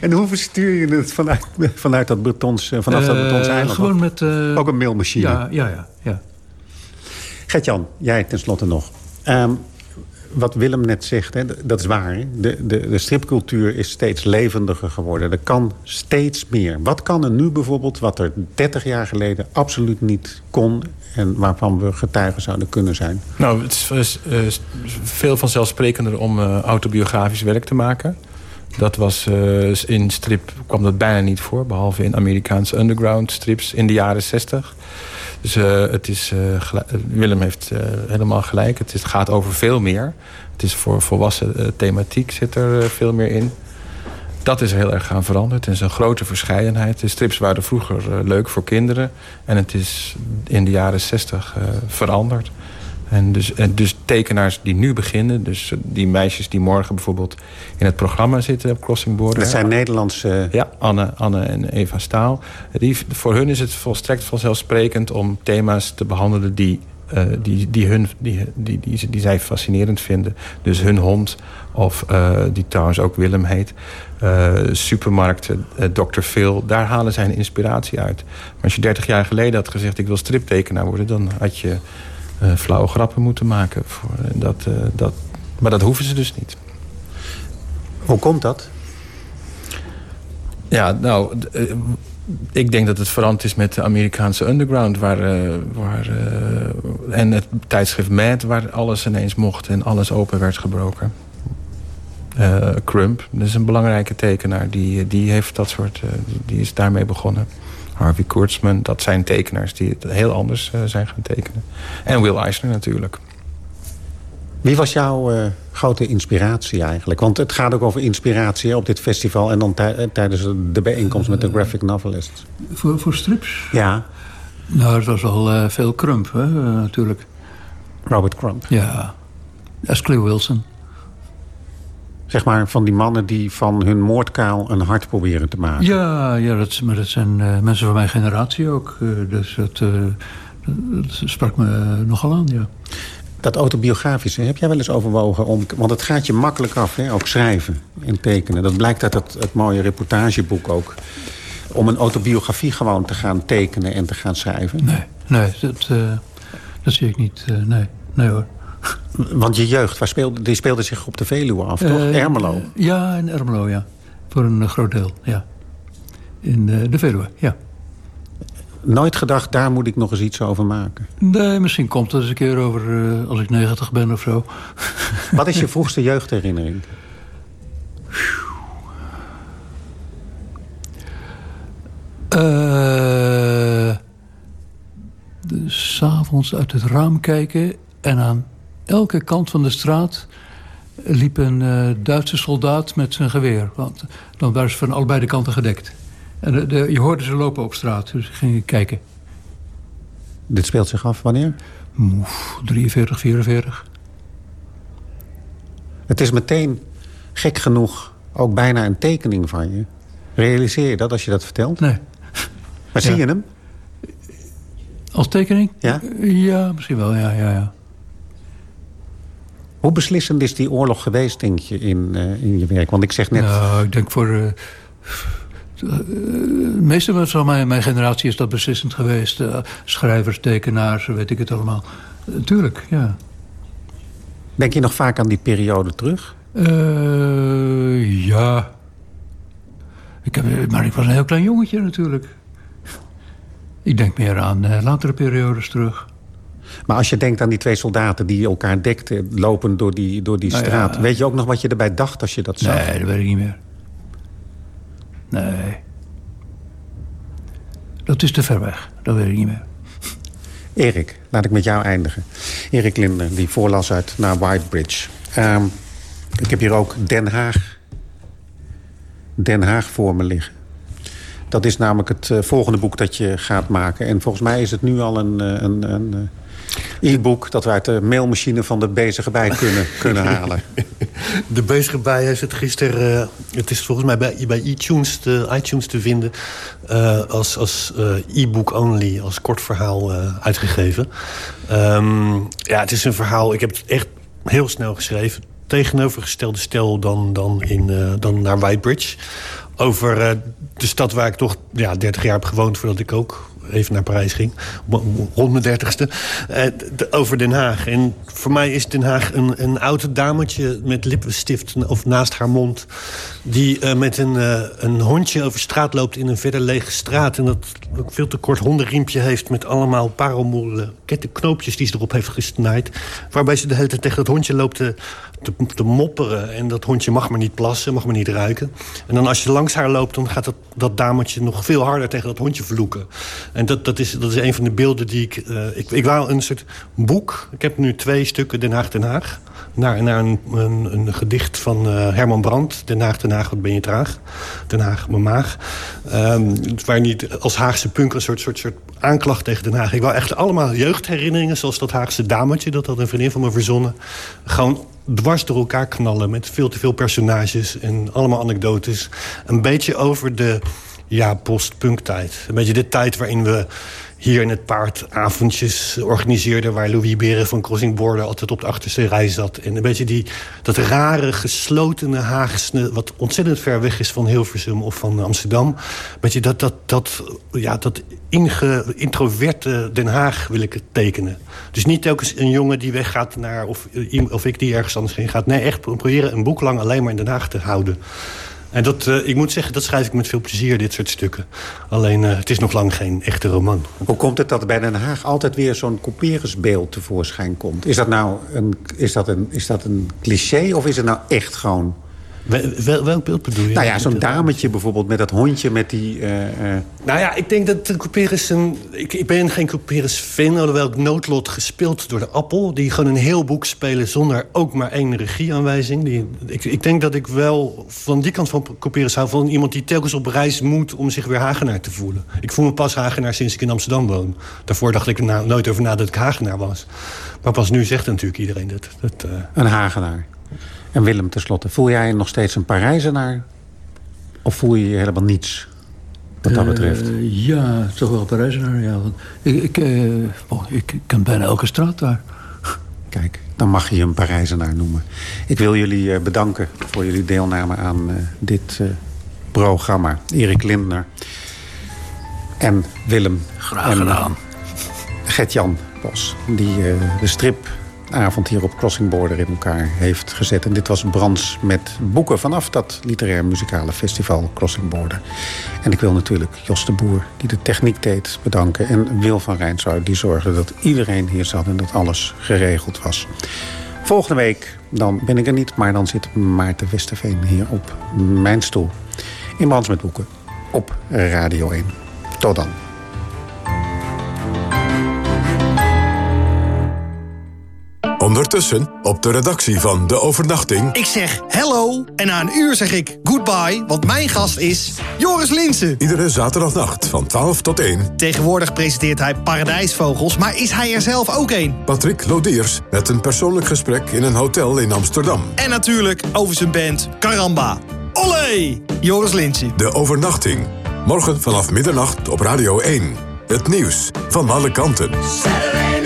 en hoe verstuur je het vanuit, vanuit dat betons, vanaf dat betons eiland? Gewoon met... Ook een mailmachine? Ja, ja, ja. ja. Gert-Jan, jij tenslotte nog. Um, wat Willem net zegt, hè, dat is waar. De, de, de stripcultuur is steeds levendiger geworden. Er kan steeds meer. Wat kan er nu bijvoorbeeld, wat er 30 jaar geleden absoluut niet kon... en waarvan we getuigen zouden kunnen zijn? Nou, het is, veel vanzelfsprekender om uh, autobiografisch werk te maken. Dat was uh, in strip kwam dat bijna niet voor. Behalve in Amerikaanse underground strips in de jaren 60. Dus uh, het is, uh, Willem heeft uh, helemaal gelijk. Het, is, het, gaat over veel meer. Het is voor volwassen thematiek zit er veel meer in. Dat is heel erg gaan veranderen. Het is een grote verscheidenheid. De strips waren vroeger leuk voor kinderen. En het is in de jaren 60 veranderd. En dus, en dus tekenaars die nu beginnen... dus die meisjes die morgen bijvoorbeeld in het programma zitten op Crossing Border... Dat zijn Nederlandse... Ja, Anne, Anne en Eva Staal. Die, voor hun is het volstrekt vanzelfsprekend om thema's te behandelen... die, uh, die, die, hun, die, die, die, die, zij fascinerend vinden. Dus hun hond, of uh, die trouwens ook Willem heet... Uh, supermarkten, Dr. Phil, daar halen zij een inspiratie uit. Maar als je 30 jaar geleden had gezegd... ik wil striptekenaar worden, dan had je uh, flauwe grappen moeten maken. Voor, uh, dat, uh, dat, maar dat hoeven ze dus niet. Hoe komt dat? Ja, nou, ik denk dat het verand is met de Amerikaanse underground. Waar, waar, en het tijdschrift Mad, waar alles ineens mocht en alles open werd gebroken. Crump, dat is een belangrijke tekenaar. Die, die, heeft dat soort, die is daarmee begonnen. Harvey Kurtzman. Dat zijn tekenaars die het heel anders uh, zijn gaan tekenen. En Will Eisner natuurlijk. Wie was jouw uh, grote inspiratie eigenlijk? Want het gaat ook over inspiratie op dit festival... en dan tijdens de bijeenkomst met de graphic novelists. Voor, voor strips? Ja. Nou, het was al uh, veel Crump, hè, natuurlijk. Robert Crump? Ja. Asclear Wilson zeg maar, van die mannen die van hun moordkaal een hart proberen te maken. Ja, ja dat, maar dat zijn uh, mensen van mijn generatie ook. Uh, dus dat, uh, dat, sprak me nogal aan, ja. Dat autobiografische, heb jij wel eens overwogen om... want het gaat je makkelijk af, hè, ook schrijven en tekenen. Dat blijkt uit het, het mooie reportageboek ook. Om een autobiografie gewoon te gaan tekenen en te gaan schrijven. Nee, nee dat, dat zie ik niet. nee, nee hoor. Want je jeugd, waar speelde, die speelde zich op de Veluwe af, toch? Uh, Ermelo? Ja, in Ermelo, ja. Voor een uh, groot deel, ja. In uh, de Veluwe, ja. Nooit gedacht, daar moet ik nog eens iets over maken? Nee, misschien komt het eens een keer over als ik 90 ben of zo. Wat is je vroegste jeugdherinnering? S'avonds uit het raam kijken en aan elke kant van de straat liep een uh, Duitse soldaat met zijn geweer. Want dan waren ze van allebei de kanten gedekt. En de, de- je hoorde ze lopen op straat, dus ik ging kijken. Dit speelt zich af wanneer? Oef, 43, 44. Het is meteen, gek genoeg, ook bijna een tekening van je. Realiseer je dat als je dat vertelt? Nee. Maar zie je hem? Als tekening? Ja? Ja, misschien wel, ja, ja, ja. Hoe beslissend is die oorlog geweest, denk je, in, eh, in je werk? Want ik zeg net... Nou, ik denk voor... de meeste van mijn, mijn generatie is dat beslissend geweest. Schrijvers, tekenaars, weet ik het allemaal. Tuurlijk, ja. Denk je nog vaak aan die periode terug? Ja. Ik heb, maar ik was een heel klein jongetje natuurlijk. Ik denk meer aan latere periodes terug. Maar als je denkt aan die twee soldaten die elkaar dekten... lopend door die, door die Nou ja. straat... weet je ook nog wat je erbij dacht als je dat zag? Nee, dat weet ik niet meer. Nee. Dat is te ver weg. Dat weet ik niet meer. Erik, laat ik met jou eindigen. Erik Linder, die voorlas uit naar Whitebridge. Ehm, ik heb hier ook Den Haag. Den Haag voor me liggen. Dat is namelijk het eh, volgende boek dat je gaat maken. En volgens mij is het nu al een, eh, een, een eh, e-book... dat we uit de mailmachine van de bezige bij kunnen, kunnen halen. De bezige bij heeft het gisteren... eh, het is volgens mij bij, bij iTunes, te, iTunes te vinden... eh, als, als eh, e-book only, als kort verhaal uitgegeven. Ehm, ja, het is een verhaal... Ik heb het echt heel snel geschreven. Tegenovergestelde stel dan, dan, in, dan naar Whitebridge. Over de stad waar ik toch ja, 30 jaar heb gewoond... voordat ik ook even naar Parijs ging. Rond mijn dertigste. Eh, over Den Haag. En voor mij is Den Haag een, een oud dametje met lippenstift of naast haar mond... die eh, met een, eh, een hondje over straat loopt in een verder lege straat... en dat veel te kort hondenriempje heeft... met allemaal parelmoelen kettenknoopjes die ze erop heeft gesnaaid... waarbij ze de hele tijd tegen dat hondje loopt te, te mopperen. En dat hondje mag maar niet plassen, mag maar niet ruiken. En dan als je langs haar loopt, dan gaat dat, dat dametje nog veel harder tegen dat hondje vloeken. En dat, dat, is, dat is een van de beelden die ik, eh, ik... Ik wou een soort boek. Ik heb nu twee stukken Den Haag, Den Haag. Naar, naar een, een, gedicht van eh, Herman Brandt. Den Haag, Den Haag, wat ben je traag. Den Haag, mijn maag. Ehm, waar niet als Haagse punk een soort, soort, soort aanklacht tegen Den Haag. Ik wou echt allemaal jeugdherinneringen, zoals dat Haagse dametje... dat had een vriendin van me verzonnen. Gewoon dwars door elkaar knallen met veel te veel personages... en allemaal anekdotes. Een beetje over de ja, post-punktijd. Een beetje de tijd waarin we hier in het paard avondjes organiseerden... waar Louis Beren van Crossing Border altijd op de achterste rij zat. En een beetje die, dat rare, geslotene Haagse... wat ontzettend ver weg is van Hilversum of van Amsterdam. Een dat, dat, dat, ja, dat inge, introverte Den Haag wil ik tekenen. Dus niet telkens een jongen die weggaat naar... of, of ik die ergens anders heen gaat. Nee, echt proberen een boek lang alleen maar in Den Haag te houden. En dat, eh, ik moet zeggen, dat schrijf ik met veel plezier, dit soort stukken. Alleen, eh, het is nog lang geen echte roman. Hoe komt het dat bij Den Haag altijd weer zo'n couperusbeeld tevoorschijn komt? Is dat nou een, is dat een, is dat een cliché of is het nou echt gewoon... Wel, welk beeld bedoel je? Nou ja, zo'n dametje bijvoorbeeld met dat hondje met die... eh, eh, Nou ja, ik denk dat de Couperus een... Ik, ik ben geen Couperus-fan, alhoewel ik Noodlot gespeeld door de Appel... die gewoon een heel boek spelen zonder ook maar één regieaanwijzing. Die, ik, ik denk dat ik wel van die kant van Couperus hou... van iemand die telkens op reis moet om zich weer Hagenaar te voelen. Ik voel me pas Hagenaar sinds ik in Amsterdam woon. Daarvoor dacht ik er nou nooit over na dat ik Hagenaar was. Maar pas nu zegt natuurlijk iedereen dat. dat eh, een Hagenaar. En Willem, tenslotte, voel jij je nog steeds een Parijzenaar? Of voel je je helemaal niets, wat dat betreft? Eh, ja, toch wel Parijzenaar, ja. Want ik, ik, eh, oh, ik ken bijna elke straat daar. Kijk, dan mag je je een Parijzenaar noemen. Ik wil jullie eh, bedanken voor jullie deelname aan dit programma. Erik Lindner en Willem. Graag gedaan. Gert-Jan Bos, die de stripavond hier op Crossing Border in elkaar heeft gezet. En dit was Brands met boeken vanaf dat literair muzikale festival Crossing Border. En ik wil natuurlijk Jos de Boer, die de techniek deed, bedanken. En Wil van Rijnsouw, die zorgde dat iedereen hier zat en dat alles geregeld was. Volgende week, dan ben ik er niet, maar dan zit Maarten Westerveen hier op mijn stoel. In Brands met boeken op Radio 1. Tot dan. Ondertussen op de redactie van De Overnachting... Ik zeg hello en na een uur zeg ik goodbye, want mijn gast is Joris Linsen. Iedere zaterdagnacht van 12 tot 1. Tegenwoordig presenteert hij Paradijsvogels, maar is hij er zelf ook een? Patrick Lodiers met een persoonlijk gesprek in een hotel in Amsterdam. En natuurlijk over zijn band Caramba. Olé! Joris Linsen. De Overnachting. Morgen vanaf middernacht op Radio 1. Het nieuws van alle kanten. Saturday.